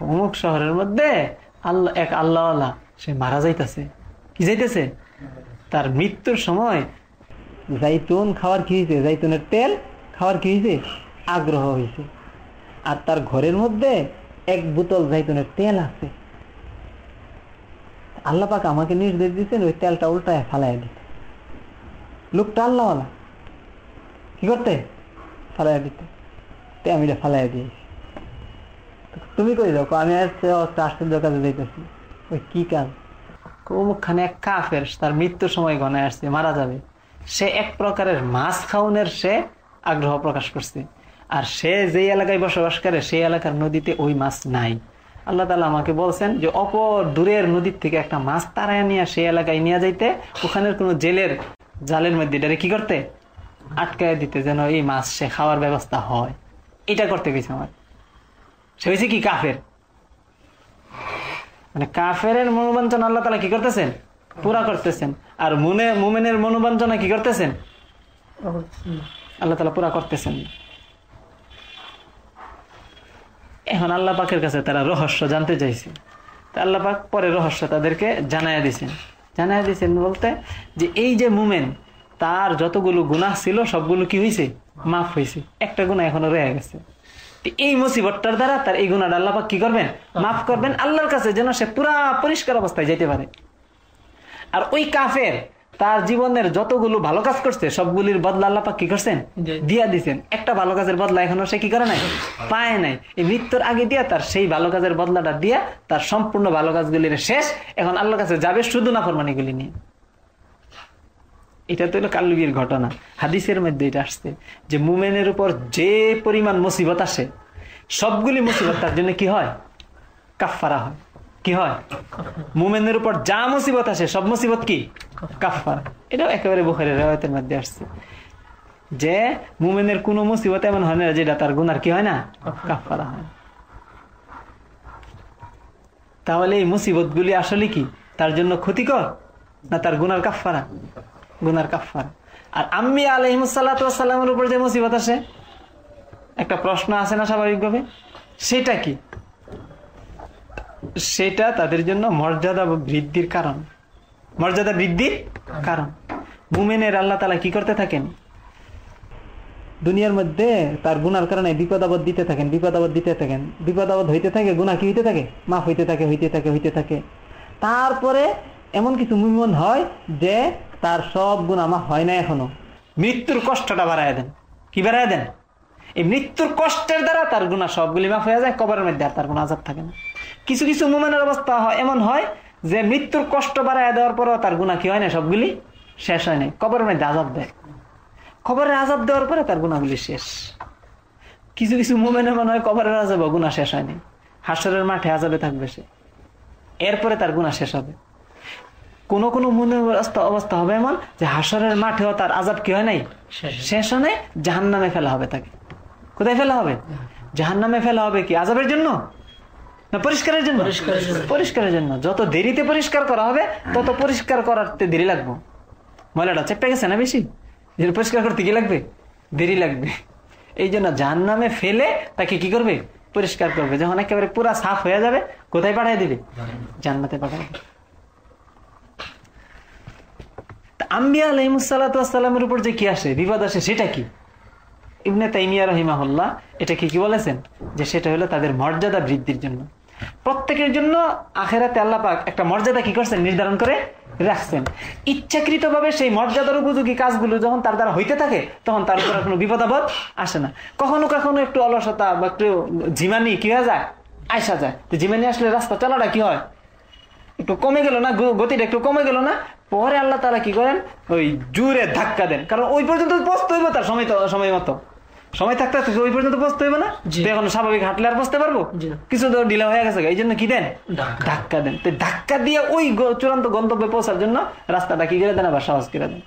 অমুক শহরের মধ্যে আল্লাহ এক আল্লাহওয়ালা, সে মারা যাইতেছে। কি যাইতেছে? তার মৃত্যুর সময় জাইতুন খাওয়ার কি হয়েছে জাইতুনের তেল খাওয়ার কি হয়েছে আগ্রহ হয়েছে আর তার ঘরের মধ্যে এক বোতল জাইতুনের তেল আছে। আল্লাহ পাক আমাকে নির্দেশ দিচ্ছেন ওই তেলটা উল্টায় ফালাই দিতে। লোকটা আল্লাহওয়ালা। কি করতে? ফালাই দিতে। আমি ফালাই দিয়েছি। তুমি কই দেখো আমি আশ্চর্য কাজে যাইতেছি। ওই কি কাজ অমুকখানে এক কাফের, তার মৃত্যুর সময় গণায় আসছে, মারা যাবে। সে এক প্রকারের মাছ খাওয়ানোর সে আগ্রহ প্রকাশ করছে। আর সে যেই এলাকায় বসবাস করে, সেই এলাকার নদীতে ওই মাছ নাই। আল্লাহ তালা আমাকে বলছেন যে, অপর দূরের নদীর থেকে একটা মাছ তারায় নিয়ে সেই এলাকায় নিয়ে যাইতে। ওখানের কোনো জেলের জালের মধ্যে এটারে কি করতে? আটকায় দিতে যেন এই মাছ সে খাওয়ার ব্যবস্থা হয়। এটা করতে গেছে আমার। সে হয়েছে কি, কাফের? মানে কাফের মনোবাঞ্চনা আল্লাহ তালা কি করতেছেন? পুরা করতেছেন। আর মুনে, মুমেনের মনোবাঞ্চনা কি করতেছেন? আল্লাহ তালা পুরা করতেছেন। এখন আল্লাহ পাকের কাছে তারা রহস্য জানতে চাইছে। আল্লাহ পাক পরে রহস্য তাদেরকে জানাইয়া দিছেন। জানাইয়া দিছেন বলতে যে এই যে মুমেন, তার যতগুলো গুনাহ ছিল, সবগুলো কি হয়েছে মাফ হয়েছে একটা গুণা এখনও রয়ে গেছে। এই মুসিবতটার দ্বারা তার এই গুণাটা আল্লাহ কি করবেন? মাফ করবেন আল্লাহর কাছে যেন সে পুরা পরিষ্কার অবস্থায় যেতে পারে। আর ওই কাফের তার জীবনের যতগুলো ভালো কাজ করছে সবগুলির বদলা আল্লাহ পাক কি করছেন? দিয়া দিছেন। একটা ভালো কাজের বদলা এখনও সে কি করে নাই? পায় নাই। এই মৃত্যুর আগে দিয়া তার সেই ভালো কাজের বদলাটা দিয়া তার সম্পূর্ণ ভালো কাজগুলির শেষ এখন আল্লাহর কাছে যাবে শুধু না ফরমানিগুলি নিয়ে। এটা তো হলো কাল্লুগির ঘটনা। হাদিসের মধ্যে এটা আসছে যে মুমেনের উপর যে পরিমাণ মুসিবত আসে, সবগুলি মুসিবত তার জন্য কি হয়? কাফারা হয়। কি হয়? মুমেনের উপর যা মুসিবত আসে, সব মুসিবত কি? কাফারা এটাও একেবারে বুখারের রেওয়ায়তের মধ্যে আসছে। যে মুমেনের কোনো মুসিবত এমন হয় না যেটা তার গুনার কি হয় না? কাফারা হয়। তাহলে এই মুসিবত গুলি আসলে কি? তার জন্য ক্ষতিকর না তার গুনার কাফারা গুনার কাফারা আর আম্মি আলহিমসাল্লামের উপর যে মুসিবত আসে, একটা প্রশ্ন আছে না স্বাভাবিকভাবে? সেটা কি? সেটা তাদের জন্য মর্যাদা বৃদ্ধির কারণ। মর্যাদা বৃদ্ধির কারণ। মুমেনের আল্লাহ তালা কি করতে থাকেন? দুনিয়ার মধ্যে তার গুনার কারণে বিপদ আপদ দিতে থাকেন, বিপদ আপদ দিতে থাকেন। বিপদ আপদ হইতে থাকে গুণা কি হইতে থাকে? মাফ হইতে থাকে হইতে থাকে হইতে থাকে। তারপরে এমন কিছু মুভমেন্ট হয় যে তার সব গুণ মাফ হয় না এখনও। মৃত্যুর কষ্টটা বাড়ায় দেন। কি বাড়ায় দেন? এই মৃত্যুর কষ্টের দ্বারা তার গুণা সবগুলি মাফ হয়ে যায়, কবরের মধ্যে আর তার কোনো আজাদ থাকে না। কিছু কিছু মুমেনের অবস্থা হয়, এমন হয় যে মৃত্যুর কষ্ট বাড়ায় দেওয়ার পরও তার গুণা কি হয় না, সবগুলি শেষ হয় নাই। কবরের মধ্যে আজাব দেয়। কবরের আজাব দেওয়ার পরে তার গুণাগুলি শেষ। কিছু কিছু মুমেন্টে মনে হয় কবরের আজাব গুণা শেষ হয়নি হাসরের মাঠে আজাবে থাকবে সে। এরপরে তার গুণা শেষ হবে। কোন কোন মনে অবস্থা অবস্থা হবে এমন যে হাসরের মাঠেও তার আজাব কি হয় নাই? শেষ হয় নাই। জাহান নামে ফেলা হবে তাকে। কোথায় ফেলা হবে? জাহান নামে ফেলা হবে কি আজাবের জন্য? না পরিষ্কারের জন্য? পরিষ্কারের জন্য। যত দেরিতে পরিষ্কার করা হবে তত পরিষ্কার করাতে দেরি লাগবে। ময়লাটা চেপে গেছে না বেশি? পরিষ্কার করতে কি লাগবে? দেরি লাগবে। এই জন্য জাহান নামে ফেলে তাকে কি করবে? পরিষ্কার করবে। যখন একেবারে পুরা সাফ হয়ে যাবে কোথায় পাঠিয়ে দিবে? জান্নাতে। পাঠিয়ে দিবে তা আম্বিয়া আলহিমসাল্লামের উপর যে কি আসে বিপদ আসে, সেটা কি? ইবনে তাইমিয়া রহিমাহুল্লাহ এটা কি কি বলেছেন? যে সেটা হলো তাদের মর্যাদা বৃদ্ধির জন্য। প্রত্যেকের জন্য আখেরাতে আল্লাহ একটা মর্যাদা কি করছেন? নির্ধারণ করে রাখছেন। ইচ্ছাকৃতভাবে সেই মর্যাদার উপযোগী কাজগুলো যখন তার দ্বারা হইতে থাকে, তখন তার উপর কোনো বিপদাবদ আসে না। কখনো কখনো একটু অলসতা বা একটু ঝিমানি কি হয়ে যায়? আইসা যায়। তো ঝিমানি আসলে রাস্তা চলাটা কি হয়? একটু কমে গেল না? গতিটা একটু কমে গেল না? পরে আল্লাহ তারা কি করেন? ওই জুড়ে ধাক্কা দেন। কারণ ওই পর্যন্ত পৌঁছতে হইব তার সময় সময় মতো। সময় থাকতে থাকতে ওই পর্যন্ত পৌঁছতে হইব না? এখন স্বাভাবিক হাঁটলে আর পৌঁছতে পারব? কিছু তো ডিলে হয়ে গেছে এই জন্য কি দেন? ধাক্কা। দেন। তো ধাক্কা দিয়ে ওই চূড়ান্ত গন্তব্যে পৌঁছার জন্য রাস্তাটা কি করে দেন? আবার সাহস করে দেন।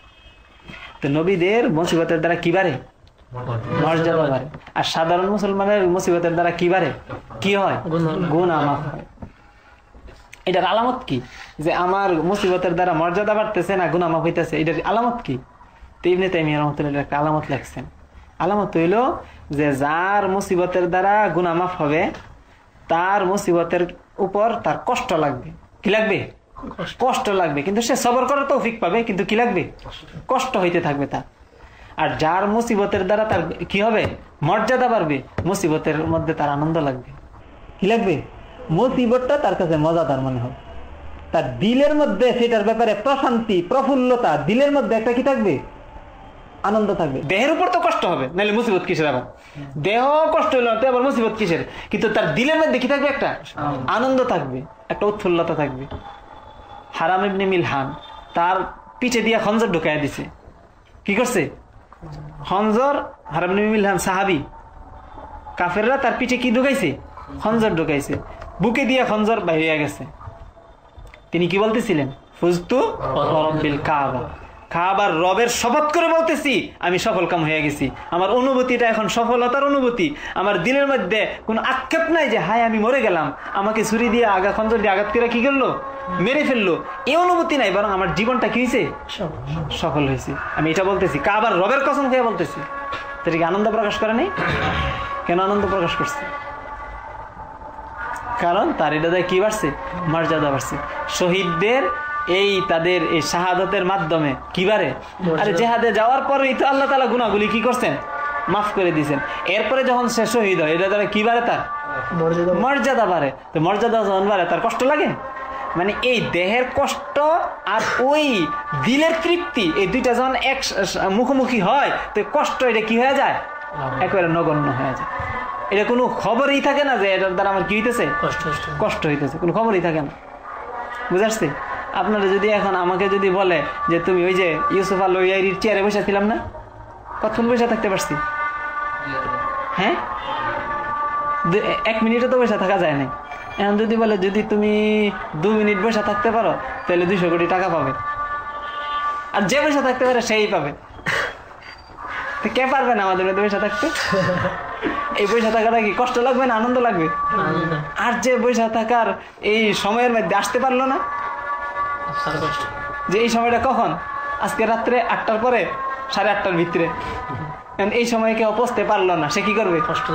তো নবীদের মুসিবতের দ্বারা কি বাড়ে? মর্যাদা বাড়ে। আর সাধারণ মুসলমানের মুসিবতের দ্বারা কি বাড়ে? কি হয়। গুণা মাফ হয়। এটার আলামত কি? যে আমার মুসিবতের দ্বারা মর্যাদা বাড়তেছে না গুণা মাফ হইতেছে এটার আলামত কি? তো ইবনে তাইমিয়া রহমতুল্লাহ একটা আলামত লেখছেন। আলামত হইল যে যার মুসিবতের দ্বারা গুণা মাফ হবে তার মুসিবতের উপর তার কষ্ট লাগবে। কি লাগবে? কষ্ট। লাগবে। কিন্তু সে সবর করার তৌফিক পাবে কিন্তু কি লাগবে? কষ্ট হইতে থাকবে তার। আর যার মুসিবতের দ্বারা তার কি হবে? মর্যাদা বাড়বে মুসিবতের মধ্যে তার আনন্দ লাগবে। কি লাগবে? মুসিবতটা তার কাছে মজাদার মনে হবে তার দিলের মধ্যে সেটার ব্যাপারে প্রশান্তি প্রফুল্লতা দিলের মধ্যে একটা কি থাকবে? আনন্দ থাকবে। দেহের উপর তো কষ্ট হবে নাহলে মুসিবত কিসের আবার? দেহ কষ্ট হইল তো আবার মুসিবত কিসের? কিন্তু তার দিলের মধ্যে কি থাকবে একটা? আনন্দ। থাকবে একটা উৎফুল্লতা থাকবে। হারাম ইবনে মিলহান তার পিছে দিয়া খঞ্জর ঢুকাইয়া দিছে। কি করছে? খঞ্জর হারাম ইবনে মিলহান সাহাবি কাফেররা তার পিছে কি ঢুকাইছে? খঞ্জর ঢুকাইছে। বুকে দিয়ে খঞ্জর বাইরে গেছে। তিনি কি বলতেছিলেন? ফুজতু রব্বিল কাবা। কাবার রবের শপথ করে বলতেছি, আমি সফল কাম হয়ে গেছি। আমার অনুভূতিটা এখন সফলতার অনুভূতি। আমার দিলের মধ্যে কোনো আক্ষেপ নাই যে, হায়, আমি মরে গেলাম। আমাকে ছুরি দিয়ে আগা খঞ্জর দিয়ে আঘাত করে কি করল? মেরে ফেলল? এই অনুভূতি নাই, বরং আমার জীবনটা কি হয়েছে সফল হয়েছে আমি এটা বলতেছি, কাবার রবের কসম খেয়ে বলতেছি। এটা কি আনন্দ প্রকাশ করে নেই? কেন আনন্দ প্রকাশ করছে? কারণ তার এটা কি বাড়ছে? মর্যাদা বাড়ছে। শহীদদের এই তাদের এই শাহাদতের মাধ্যমে কি বাড়ে? আরে জেহাদে যাওয়ার পরেই তো আল্লাহ তালা গুণাগুলি কি করছেন? মাফ করে দিয়েছেন। এরপরে যখন সে শহীদ হয় এটা দ্বারা কি বাড়ে তার? মর্যাদা বাড়ে। তো মর্যাদা যখন বাড়ে তার কষ্ট লাগে? মানে এই দেহের কষ্ট আর ওই দিলের তৃপ্তি এই দুইটা যখন এক মুখোমুখি হয় তো কষ্ট এটা কি হয়ে যায়? একেবারে নগণ্য হয়ে যায়। এটা কোনো খবরই থাকে না যে এটার দ্বারা আমার কি হইতেছে? কষ্ট হইতেছে। কোনো খবরই থাকে না। বুঝে আসছে? আপনারা যদি এখন আমাকে যদি বলে যে তুমি ওই যে ইউসুফ আল ওয়াইরির চেয়ারে বসে ছিলাম না কতক্ষণ বসে থাকতে পারছি? হ্যাঁ? এক মিনিটও তো বসে থাকা যায় না এখন যদি বলে যদি তুমি দু মিনিট বসে থাকতে পারো তাহলে দুশো কোটি টাকা পাবে। আর যে বসে থাকতে পারে সেই পাবে। কে পারবে না আমাদের মধ্যে বসে থাকতে? এই বসে থাকাটা কি কষ্ট লাগবে না আনন্দ লাগবে? আর যে বসে থাকার এই সময়ের মধ্যে আসতে পারল না? যে এই সময়টা কখন? আজকে রাত্রে আটটার পরে সাড়ে আটটার ভিতরে। এই সময় কেউ পৌঁছতে পারল না সে কি করবে? কষ্ট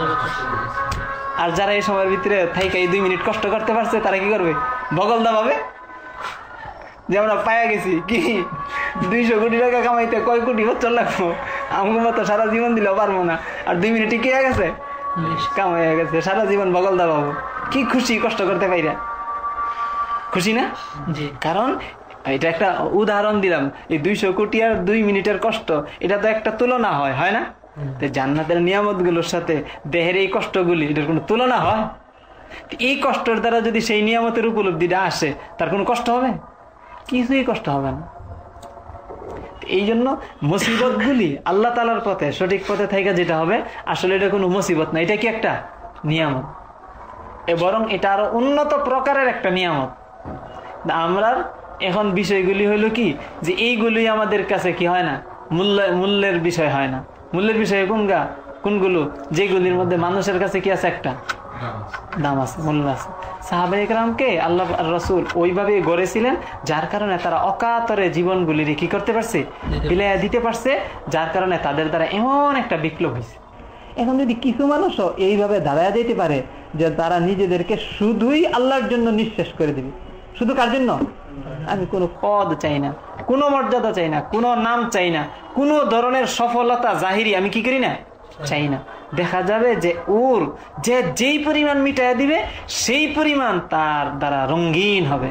আর যারা এই সময়ের ভিতরে থাইকা এই দুই মিনিট কষ্ট করতে পারছে তারা কি করবে? বগল দাবাবে যে আমরা পায়া গেছি কি? দুইশো কোটি টাকা কামাইতে কয় কোটি বছর লাগবো? আমার মতো সারা জীবন দিলেও পারব না। আর দুই মিনিটে কে গেছে? কামাই হয়ে গেছে। সারা জীবন বগল দাবাবো কি খুশি কষ্ট করতে পাইরা খুশি না? জি। কারণ এটা একটা উদাহরণ দিলাম। এই দুইশো কোটি আর দুই মিনিটের কষ্ট এটা তো একটা তুলনা হয় হয় না? তো জান্নাতের নিয়ামতগুলোর সাথে দেহের এই কষ্টগুলি এটার কোনো তুলনা হয়? এই কষ্টের দ্বারা যদি সেই নিয়ামতের উপলব্ধিটা আসে তার কোনো কষ্ট হবে? কিছুই কষ্ট হবে না। এই জন্য মুসিবত গুলি আল্লাহ তালার পথে, সঠিক পথে থাকা যেটা হবে, আসলে এটা কোনো মুসিবত না। এটা কি একটা? নিয়ামত। এ বরং এটা আরও উন্নত প্রকারের একটা নিয়ামত। আমরা এখন বিষয়গুলি হইল কি, যে এইগুলি আমাদের কাছে কি হয় না? মূল্য, মূল্যের বিষয় হয় না। মূল্যের বিষয় কোনগা? কোনগুলো? যেগুলির মধ্যে মানুষের কাছে কি আছে একটা? সাহাবা আল্লাহ রসুল ওইভাবে গড়েছিলেন, যার কারণে তারা অকাতরে জীবনগুলির কি করতে পারছে? দিতে পারছে, যার কারণে তাদের দ্বারা এমন একটা বিপ্লব হয়েছে। এখন যদি কিছু মানুষও এইভাবে দাঁড়ায় যেতে পারে, যে তারা নিজেদেরকে শুধুই আল্লাহর জন্য নিঃশেষ করে দিবে, শুধু কার জন্য? আমি কোনো পদ চাই না, কোনো মর্যাদা চাই না, কোনো নাম চাই না, কোনো ধরনের সফলতা জাহিরি আমি কি করি না? চাই না। দেখা যাবে যে ওর যে যেই পরিমাণ মিটায় দিবে সেই পরিমাণ তার দ্বারা রঙিন হবে।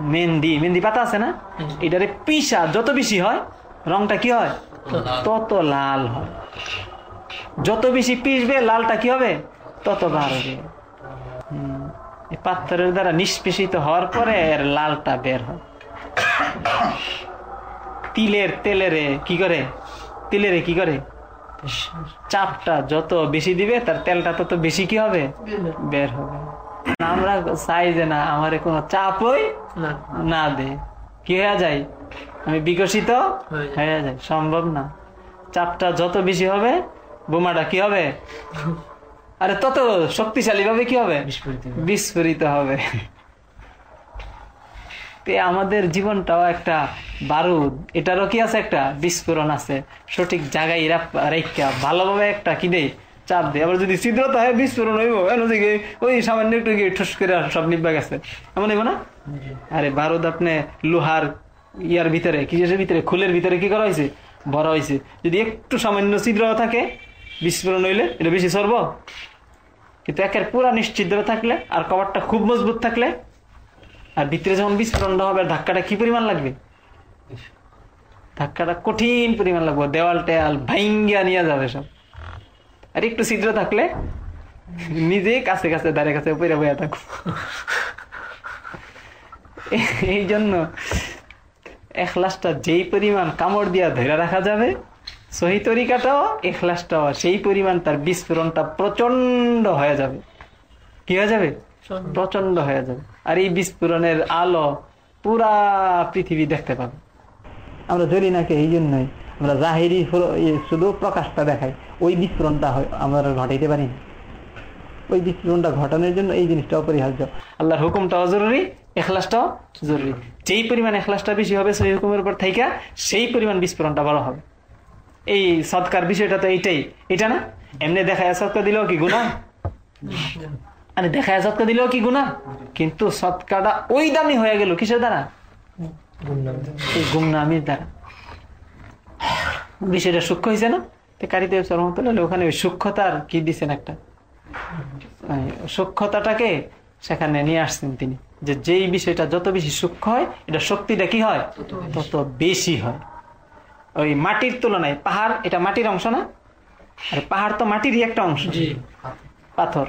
মেহেন্দি মেহেন্দি পাতা আছে না? এটারে পিসা যত বেশি হয় রংটা কি হয়? তত লাল। হয়। যত বেশি পিসবে লালটা কি হবে? তত বাড়বে পাথরের দ্বারা নিষ্পেষিত হওয়ার পরে এর লালটা বের হয়। তিলের তেলেরে কি করে? তিলেরে কি করে? চাপটা যত বেশি দিবে তার তেলটা তত বেশি কি হবে? বের হবে। আমরা চাই যে না আমার কোনো চাপই না। না দে। কি হয়ে যায়? আমি বিকশিত হয়ে। যায়। যায়। সম্ভব না। চাপটা যত বেশি হবে বোমাটা কি হবে? আরে তত শক্তিশালী ভাবে কি হবে। বিস্ফোরিত হবে। আমাদের জীবনটাও একটা বারুদ। এটারও কি আছে একটা? বিস্ফোরণ আছে। সঠিক জায়গায় রাইখা ভালোভাবে একটা কি দেয় চাপ দেয় আবার যদি ছিদ্রতা হয়, বিস্ফোরণ হইব। এন ওই সামান্য একটু গিয়ে ঠুস করে সব নিবা গেছে। এমন হইব না? আরে বারুদ আপনি লোহার ইয়ার ভিতরে, কিসের ভিতরে? খুলের ভিতরে কি করা হয়েছে ভরা হয়েছে যদি একটু সামান্য ছিদ্র থাকে, বিস্ফোরণ হইলে এটা বেশি সর্ব। কিন্তু একের পুরা নিশ্চিদ্র থাকলে আর কভারটা খুব মজবুত থাকলে আর ভিতরে যখন বিস্ফোরণটা হবে আর ধাক্কাটা কি পরিমাণ লাগবে? ধাক্কাটা কঠিন পরিমাণ লাগবে। দেওয়াল টেয়াল ভাইঙ্গা নিয়ে যাবে সব। আর একটু ছিদ্র থাকলে নিজে কাছে কাছে দাঁড়িয়ে কাছে উপরে বইয়া থাকো। এই জন্য এখলাসটা যেই পরিমাণ কামড় দিয়া ধরে রাখা যাবে সহি তরিকাটাও এখলাসটাও সেই পরিমাণ তার বিস্ফোরণটা প্রচণ্ড হয়ে যাবে। কি হয়ে যাবে? প্রচণ্ড হয়ে যাবে। আর এই বিস্ফোরণের আলো পুরা পৃথিবী দেখতে পাবে। আমরা জ্বলি নাকি এই জন্যই। আমরা জাহিরি শুধু প্রকাশটা দেখাই। ওই বিস্ফোরণটা আমরা ঘটাইতে পারি না। ওই বিস্ফোরণটা ঘটানোর জন্য এই জিনিসটা অপরিহার্য আল্লাহর হুকুমটাও জরুরি এখলাসটাও জরুরি। যেই পরিমাণ এখলাসটা বেশি হবে সেই হুকুমের উপর থাইকা সেই পরিমাণ বিস্ফোরণটা বড় হবে। এই সৎকার বিষয়টা তো এইটাই। এটা না? এমনি দেখা সৎকার দিলেও কি গুণা আরে দেখা সৎকার দিলেও কি গুণা কিন্তু সৎকারটা ওই দামি হয়ে গেল কিসের দ্বারা? গুমনামির দ্বারা। বিষয়টা সূক্ষ্ম হয়েছে না? তো কারিতে রহমতুল্লাহ ওখানে ওই সূক্ষ্মতার কি দিচ্ছেন একটা? সূক্ষ্মতাটাকে সেখানে নিয়ে আসছেন তিনি। যে যেই বিষয়টা যত বেশি সূক্ষ্ম হয় এটা শক্তিটা কি হয়? তত বেশি হয়। ওই মাটির তুলনায় পাহাড় এটা মাটির অংশ না? আর পাহাড় তো মাটিরই একটা অংশ। পাথর।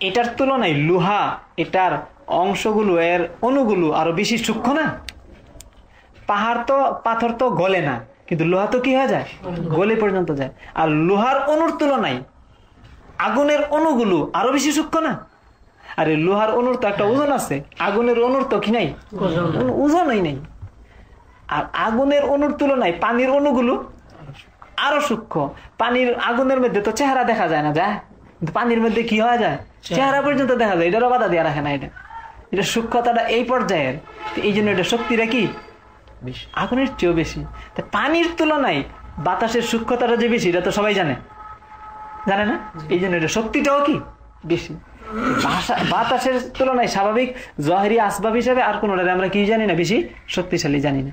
এটার তুলনায় লোহা এটার অংশগুলো, এর অণুগুলো আরও বেশি সূক্ষ্ম না? পাহাড় তো, পাথর তো গলে না, কিন্তু লোহা তো কি হয়ে যায়? গলে পর্যন্ত যায়। আর লোহার অণুর তুলনায় আগুনের অণুগুলো আরও বেশি সূক্ষ্ম না? আরে লোহার অণুর তো একটা ওজন আছে, আগুনের অণুর তো কি নাই? ওজন- ওজনই নেই। আর আগুনের অণুর তুলনায় পানির অণুগুলো আরও সূক্ষ্ম। পানির, আগুনের মধ্যে তো চেহারা দেখা যায় না যায় পানির মধ্যে কি হওয়া যায়? চেহারা পর্যন্ত দেখা যায়। এটারও বাধা দিয়ে রাখে না এটা। এটা সূক্ষ্মতাটা এই পর্যায়ের। এই জন্য এটা শক্তিটা কি? আগুনের চেয়েও বেশি। তা পানির তুলনায় বাতাসের সূক্ষ্মতাটা যে বেশি এটা তো সবাই জানে। জানে না? এই জন্য এটা শক্তিটাও কি? বেশি। বাতাসের তুলনায় স্বাভাবিক জহেরি আসবাব হিসাবে আর কোনোটারে আমরা কি জানি না। বেশি শক্তিশালী জানি না।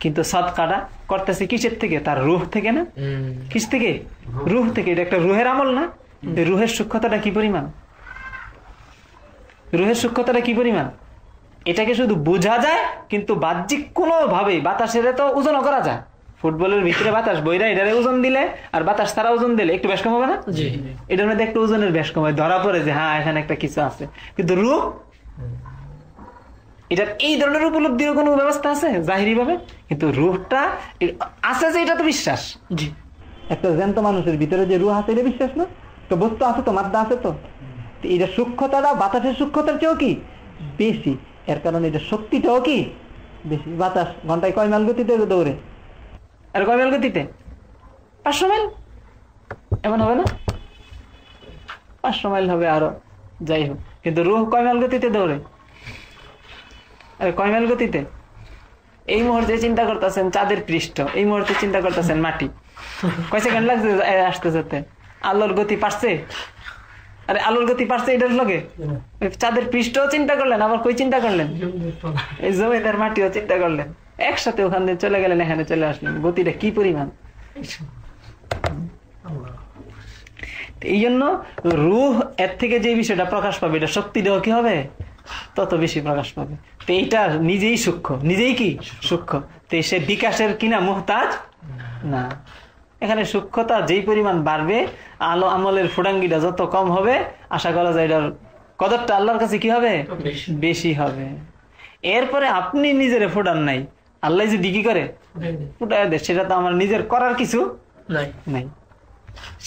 কিন্তু সদকাটা করতেছে কিসের থেকে? তার রুহ থেকে না? কিস থেকে? রুহ থেকে। এটা একটা রুহের আমল না? রুহের সূক্ষ্মতাটা কি পরিমাণ? রুহের সূক্ষ্মতাটা কি পরিমাণ? এটাকে শুধু বোঝা যায় কিন্তু বাহ্যিক কোনো ভাবে বাতাসের তো ওজনও করা যায়। ফুটবলের ভিতরে বাতাস বইরা এটারে ওজন দিলে আর বাতাস তারা ওজন দিলে একটু বেশ কম হবে না? এটার মধ্যে একটু ওজনের বেশ কম হয় ধরা পড়ে যে হ্যাঁ এখানে একটা কিছু আছে। কিন্তু রূপ? এটার এই ধরনের উপলব্ধির কোনো ব্যবস্থা আছে জাহিরি ভাবে কিন্তু রূপটা এ- আছে যে এটা তো বিশ্বাস। জি। একটা জ্যান্ত মানুষের ভিতরে যে রুহ আছে এটা বিশ্বাস না? তো বস্তু আছে তো, মাদ্দা আছে তো। এটা সূক্ষ্মতাটা, বাতাসের সূক্ষ্মতার চেয়েও কি? বেশি। এর কারণে এটা শক্তিটাও কি? বেশি। বাতাস, ঘন্টায় কয় মাইল গতিতে দৌড়ে? আর কয় মাইল গতিতে? পাঁচশো মাইল? এমন হবে না? পাঁচশো মাইল হবে আরও। যাই হোক। কিন্তু রুহ কয় মাইল গতিতে দৌড়ে? আরে কয় মাইল গতিতে? এই মুহূর্তে চিন্তা করতেছেন চাঁদের পৃষ্ঠ। এই মুহূর্তে চিন্তা করতেছেন মাটি। কয় সেকেন্ড লাগছে আসতে যেতে? আলোর গতি পারছে? আরে আলোর গতি পারছে এটার লগে? চাঁদের পৃষ্ঠও চিন্তা করলেন আবার কই চিন্তা করলেন? এই জমিদার মাটিও চিন্তা করলেন। একসাথে ওখান দিয়ে চলে গেলেন এখানে চলে আসলেন। গতিটা কি পরিমাণ? এই জন্য রুহ এর থেকে যে বিষয়টা প্রকাশ পাবে এটা শক্তি দেওয়া কি হবে? তত বেশি প্রকাশ পাবে। তো এইটা নিজেই সূক্ষ্ম। নিজেই কি? সূক্ষ্ম। তো সে বিকাশের কিনা মুহতাজ? না। এখানে সূক্ষ্মতা যেই পরিমাণ বাড়বে আলো আমলের ফুডাঙ্গিটা যত কম হবে আশা করা যায় এটার কদরটা আল্লাহর কাছে কি হবে? বেশি। হবে। এরপরে আপনি নিজের ফোটান নাই। আল্লাহ যে দিকি করে ফুটায় দেয় সেটা তো আমার নিজের করার কিছু নাই। নাই।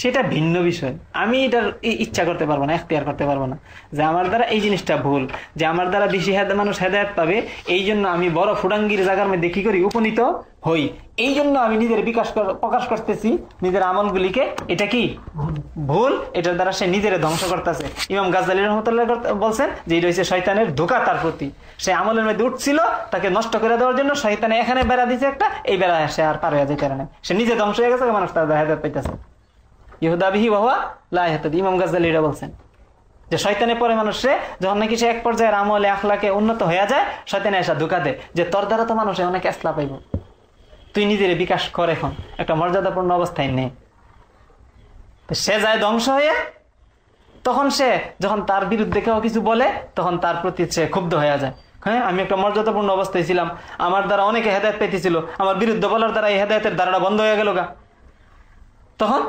সেটা ভিন্ন বিষয়। আমি এটার ইচ্ছা করতে পারব না, এখতিয়ার করতে পারব না। যে আমার দ্বারা এই জিনিসটা ভুল, যে আমার দ্বারা বেশি মানুষ হেদায়ত পাবে, এই জন্য আমি বড় ফুডাঙ্গির জায়গার মধ্যে কি করি, উপনীত হই। এই জন্য আমি নিজের বিকাশ প্রকাশ করতেছি, নিজের আমলগুলিকে। এটা কি? ভুল, এটার দ্বারা সে নিজের ধ্বংস করতেছে। ইমাম গাজালি রহমতুল্লাহ বলছেন যে এটা হচ্ছে শয়তানের ধোকা তার প্রতি। সে আমলের মধ্যে উঠছিল, তাকে নষ্ট করে দেওয়ার জন্য শয়তানে এখানে বেড়া দিছে একটা, এই বেড়া সে আর পার হয়ে যেতে সে নিজে ধ্বংস হয়ে গেছে, মানুষ তার হেদায়ত পাইতেছে। ইহুদা বিহি বাহুয়া ইমাম গাজ্জালি এটা বলছেন যে শয়তানে পরে মানুষে যখন নাকি সে এক আমলে আখলাকে উন্নত হয়ে যায়, শয়তানে এসে ধোকা দেয় যে তোর দ্বারা তো মানুষে অনেক এসলা পাইব। তুই নিজের বিকাশ কর এখন, একটা মর্যাদাপূর্ণ অবস্থায় সে যায় ধ্বংস হয়ে, তখন সে যখন তার বিরুদ্ধে কেউ কিছু বলে, তখন তার প্রতি সে ক্ষুব্ধ হয়ে যায়। হ্যাঁ আমি একটা মর্যাদাপূর্ণ অবস্থায় ছিলাম, আমার দ্বারা অনেকে হেদায়ত পেতেছিল আমার বিরুদ্ধে বলার দ্বারা এই হেদায়তের দ্বারাটা বন্ধ হয়ে গেল গা। তখন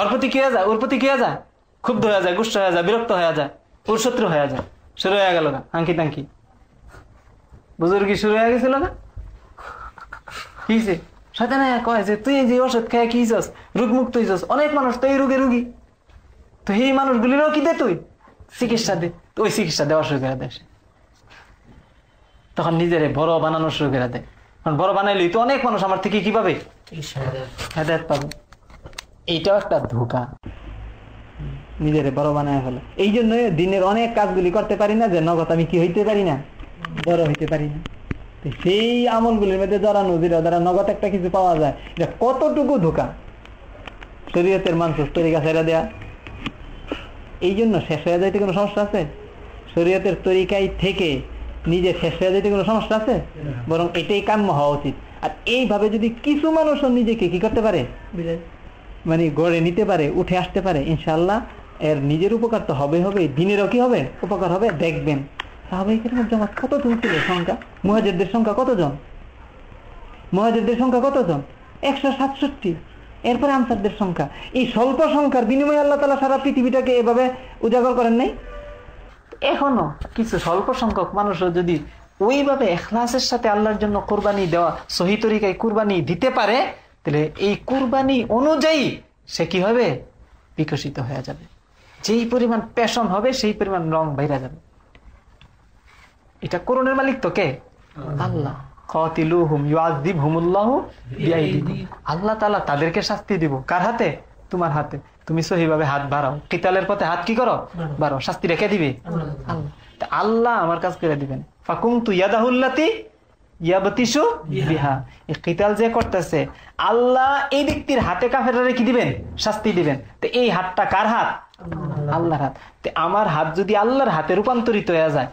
ওর প্রতি কি হয়ে যায় ওর প্রতি কি হয়ে যায় ক্ষুব্ধ হয়ে যায় গুষ্ট হয়ে যায় বিরক্ত হয়ে যায় ওর শত্রু হয়ে যায়। শুরু হয়ে গেল না হাঙ্কি তাঙ্কি বুজুর্গি শুরু হয়ে গেছিল না? কি কয় যে তুই যে ওষুধ খেয়ে কি রোগ মুক্ত অনেক মানুষ তো এই রোগে রুগী। তো এই মানুষগুলিরও কি দে তুই? চিকিৎসা দে ওই চিকিৎসা দেওয়া শুরু করে দেয় তখন নিজেরে বড় বানানো শুরু করে দেয়। বড় বানাইলেই তো অনেক মানুষ আমার থেকে কি পাবে? হেদায়ত পাবে। এইটাও একটা ধোকা। নিজেরে বড় বানায় ফেলে। এই জন্য দিনের অনেক কাজগুলি করতে পারি না যে নগদ আমি কি হইতে পারি না বড় হইতে পারি না। তো সেই আমলগুলির মধ্যে জড়ানো যেটা দ্বারা নগদ একটা কিছু পাওয়া যায় এটা কতটুকু ধোকা? শরীয়তের মানুষ তরিকা ছেড়ে দেয়া। এই জন্য শেষ হয়ে যাইতে কোনো সমস্যা আছে? শরীয়তের তরিকায় থেকে নিজে শেষ হয়ে যাইতে কোনো সমস্যা আছে? বরং এটাই কাম্য হওয়া উচিত। আর এইভাবে যদি কিছু মানুষও নিজেকে কি করতে পারে? মানে গড়ে নিতে পারে, উঠে আসতে পারে ইনশাল্লাহ এর নিজের উপকার তো হবে হবে। দিনেরও কি হবে? উপকার হবে, দেখবেন। সাহাবাহিক জমা কত জন ছিল সংখ্যা? মুহাজিরদের সংখ্যা কতজন? মুহাজিরদের সংখ্যা কতজন? একশো সাতষট্টি। এরপরে আনসারদের সংখ্যা। এই স্বল্প সংখ্যার বিনিময়ে আল্লাহ তালা সারা পৃথিবীটাকে এভাবে উজাগর করেন নাই? এখনও কিছু স্বল্প সংখ্যক মানুষও যদি ওইভাবে এখলাসের সাথে আল্লাহর জন্য কোরবানি দেওয়া, সহি তরিকায় কোরবানি দিতে পারে তাহলে এই কোরবানি অনুযায়ী সে কি হবে? বিকশিত হয়ে যাবে। যেই পরিমাণ প্যাশন হবে সেই পরিমাণ রং বাইরা যাবে। এটা করুণের মালিক তো কে? আল্লাহ। আল্লাহ। তাআলা তাদেরকে শাস্তি দিব। কার হাতে? তোমার হাতে। তুমি সহিভাবে হাত বাড়াও। কিতালের পথে হাত কি করো? বাড়াও। শাস্তি রেখে দিবে? আল্লাহ। আল্লাহ আমার কাজ করে দিবেন। ফাকুম তু ইয়াদাহুল্লাতি ইয়াবতিসু বিহা। এই কিতাল যে করতেছে আল্লাহ এই ব্যক্তির হাতে কাফেরারে কি দিবেন? শাস্তি দিবেন। তো এই হাতটা কার হাত? আল্লাহর হাত। তে আমার হাত যদি আল্লাহর হাতে রূপান্তরিত হয়ে যায়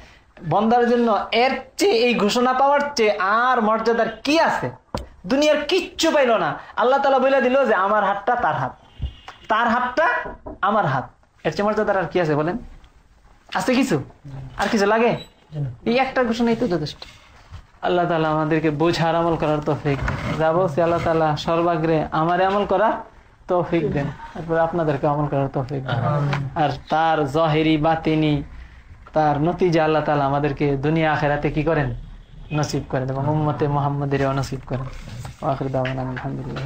বন্দার জন্য এর চেয়ে এই ঘোষণা পাওয়ার চেয়ে আর মর্যাদার কি আছে? দুনিয়ার কিচ্ছু পাইল না। আল্লাহ তালা বলে দিল যে আমার হাতটা তার হাত। তার হাতটা আমার হাত। এর চেয়ে মর্যাদার আর কি আছে বলেন? আছে কিছু? আর কিছু লাগে? এই একটা ঘোষণাই তো যথেষ্ট। আল্লাহ তালা আমাদেরকে বোঝার আমল করার তৌফিক যাব সে আল্লাহ তালা সর্বাগ্রে আমার আমল করা তৌফিক দেন। তারপরে আপনাদেরকে আমল করার তৌফিক দেন। আর তার জহেরি বাতিনি তার নতিজা আল্লাহ তালা আমাদেরকে দুনিয়া আখেরাতে কি করেন? নসিব করেন এবং উম্মতে মোহাম্মদের নসিব করেন। আলহামদুলিল্লাহ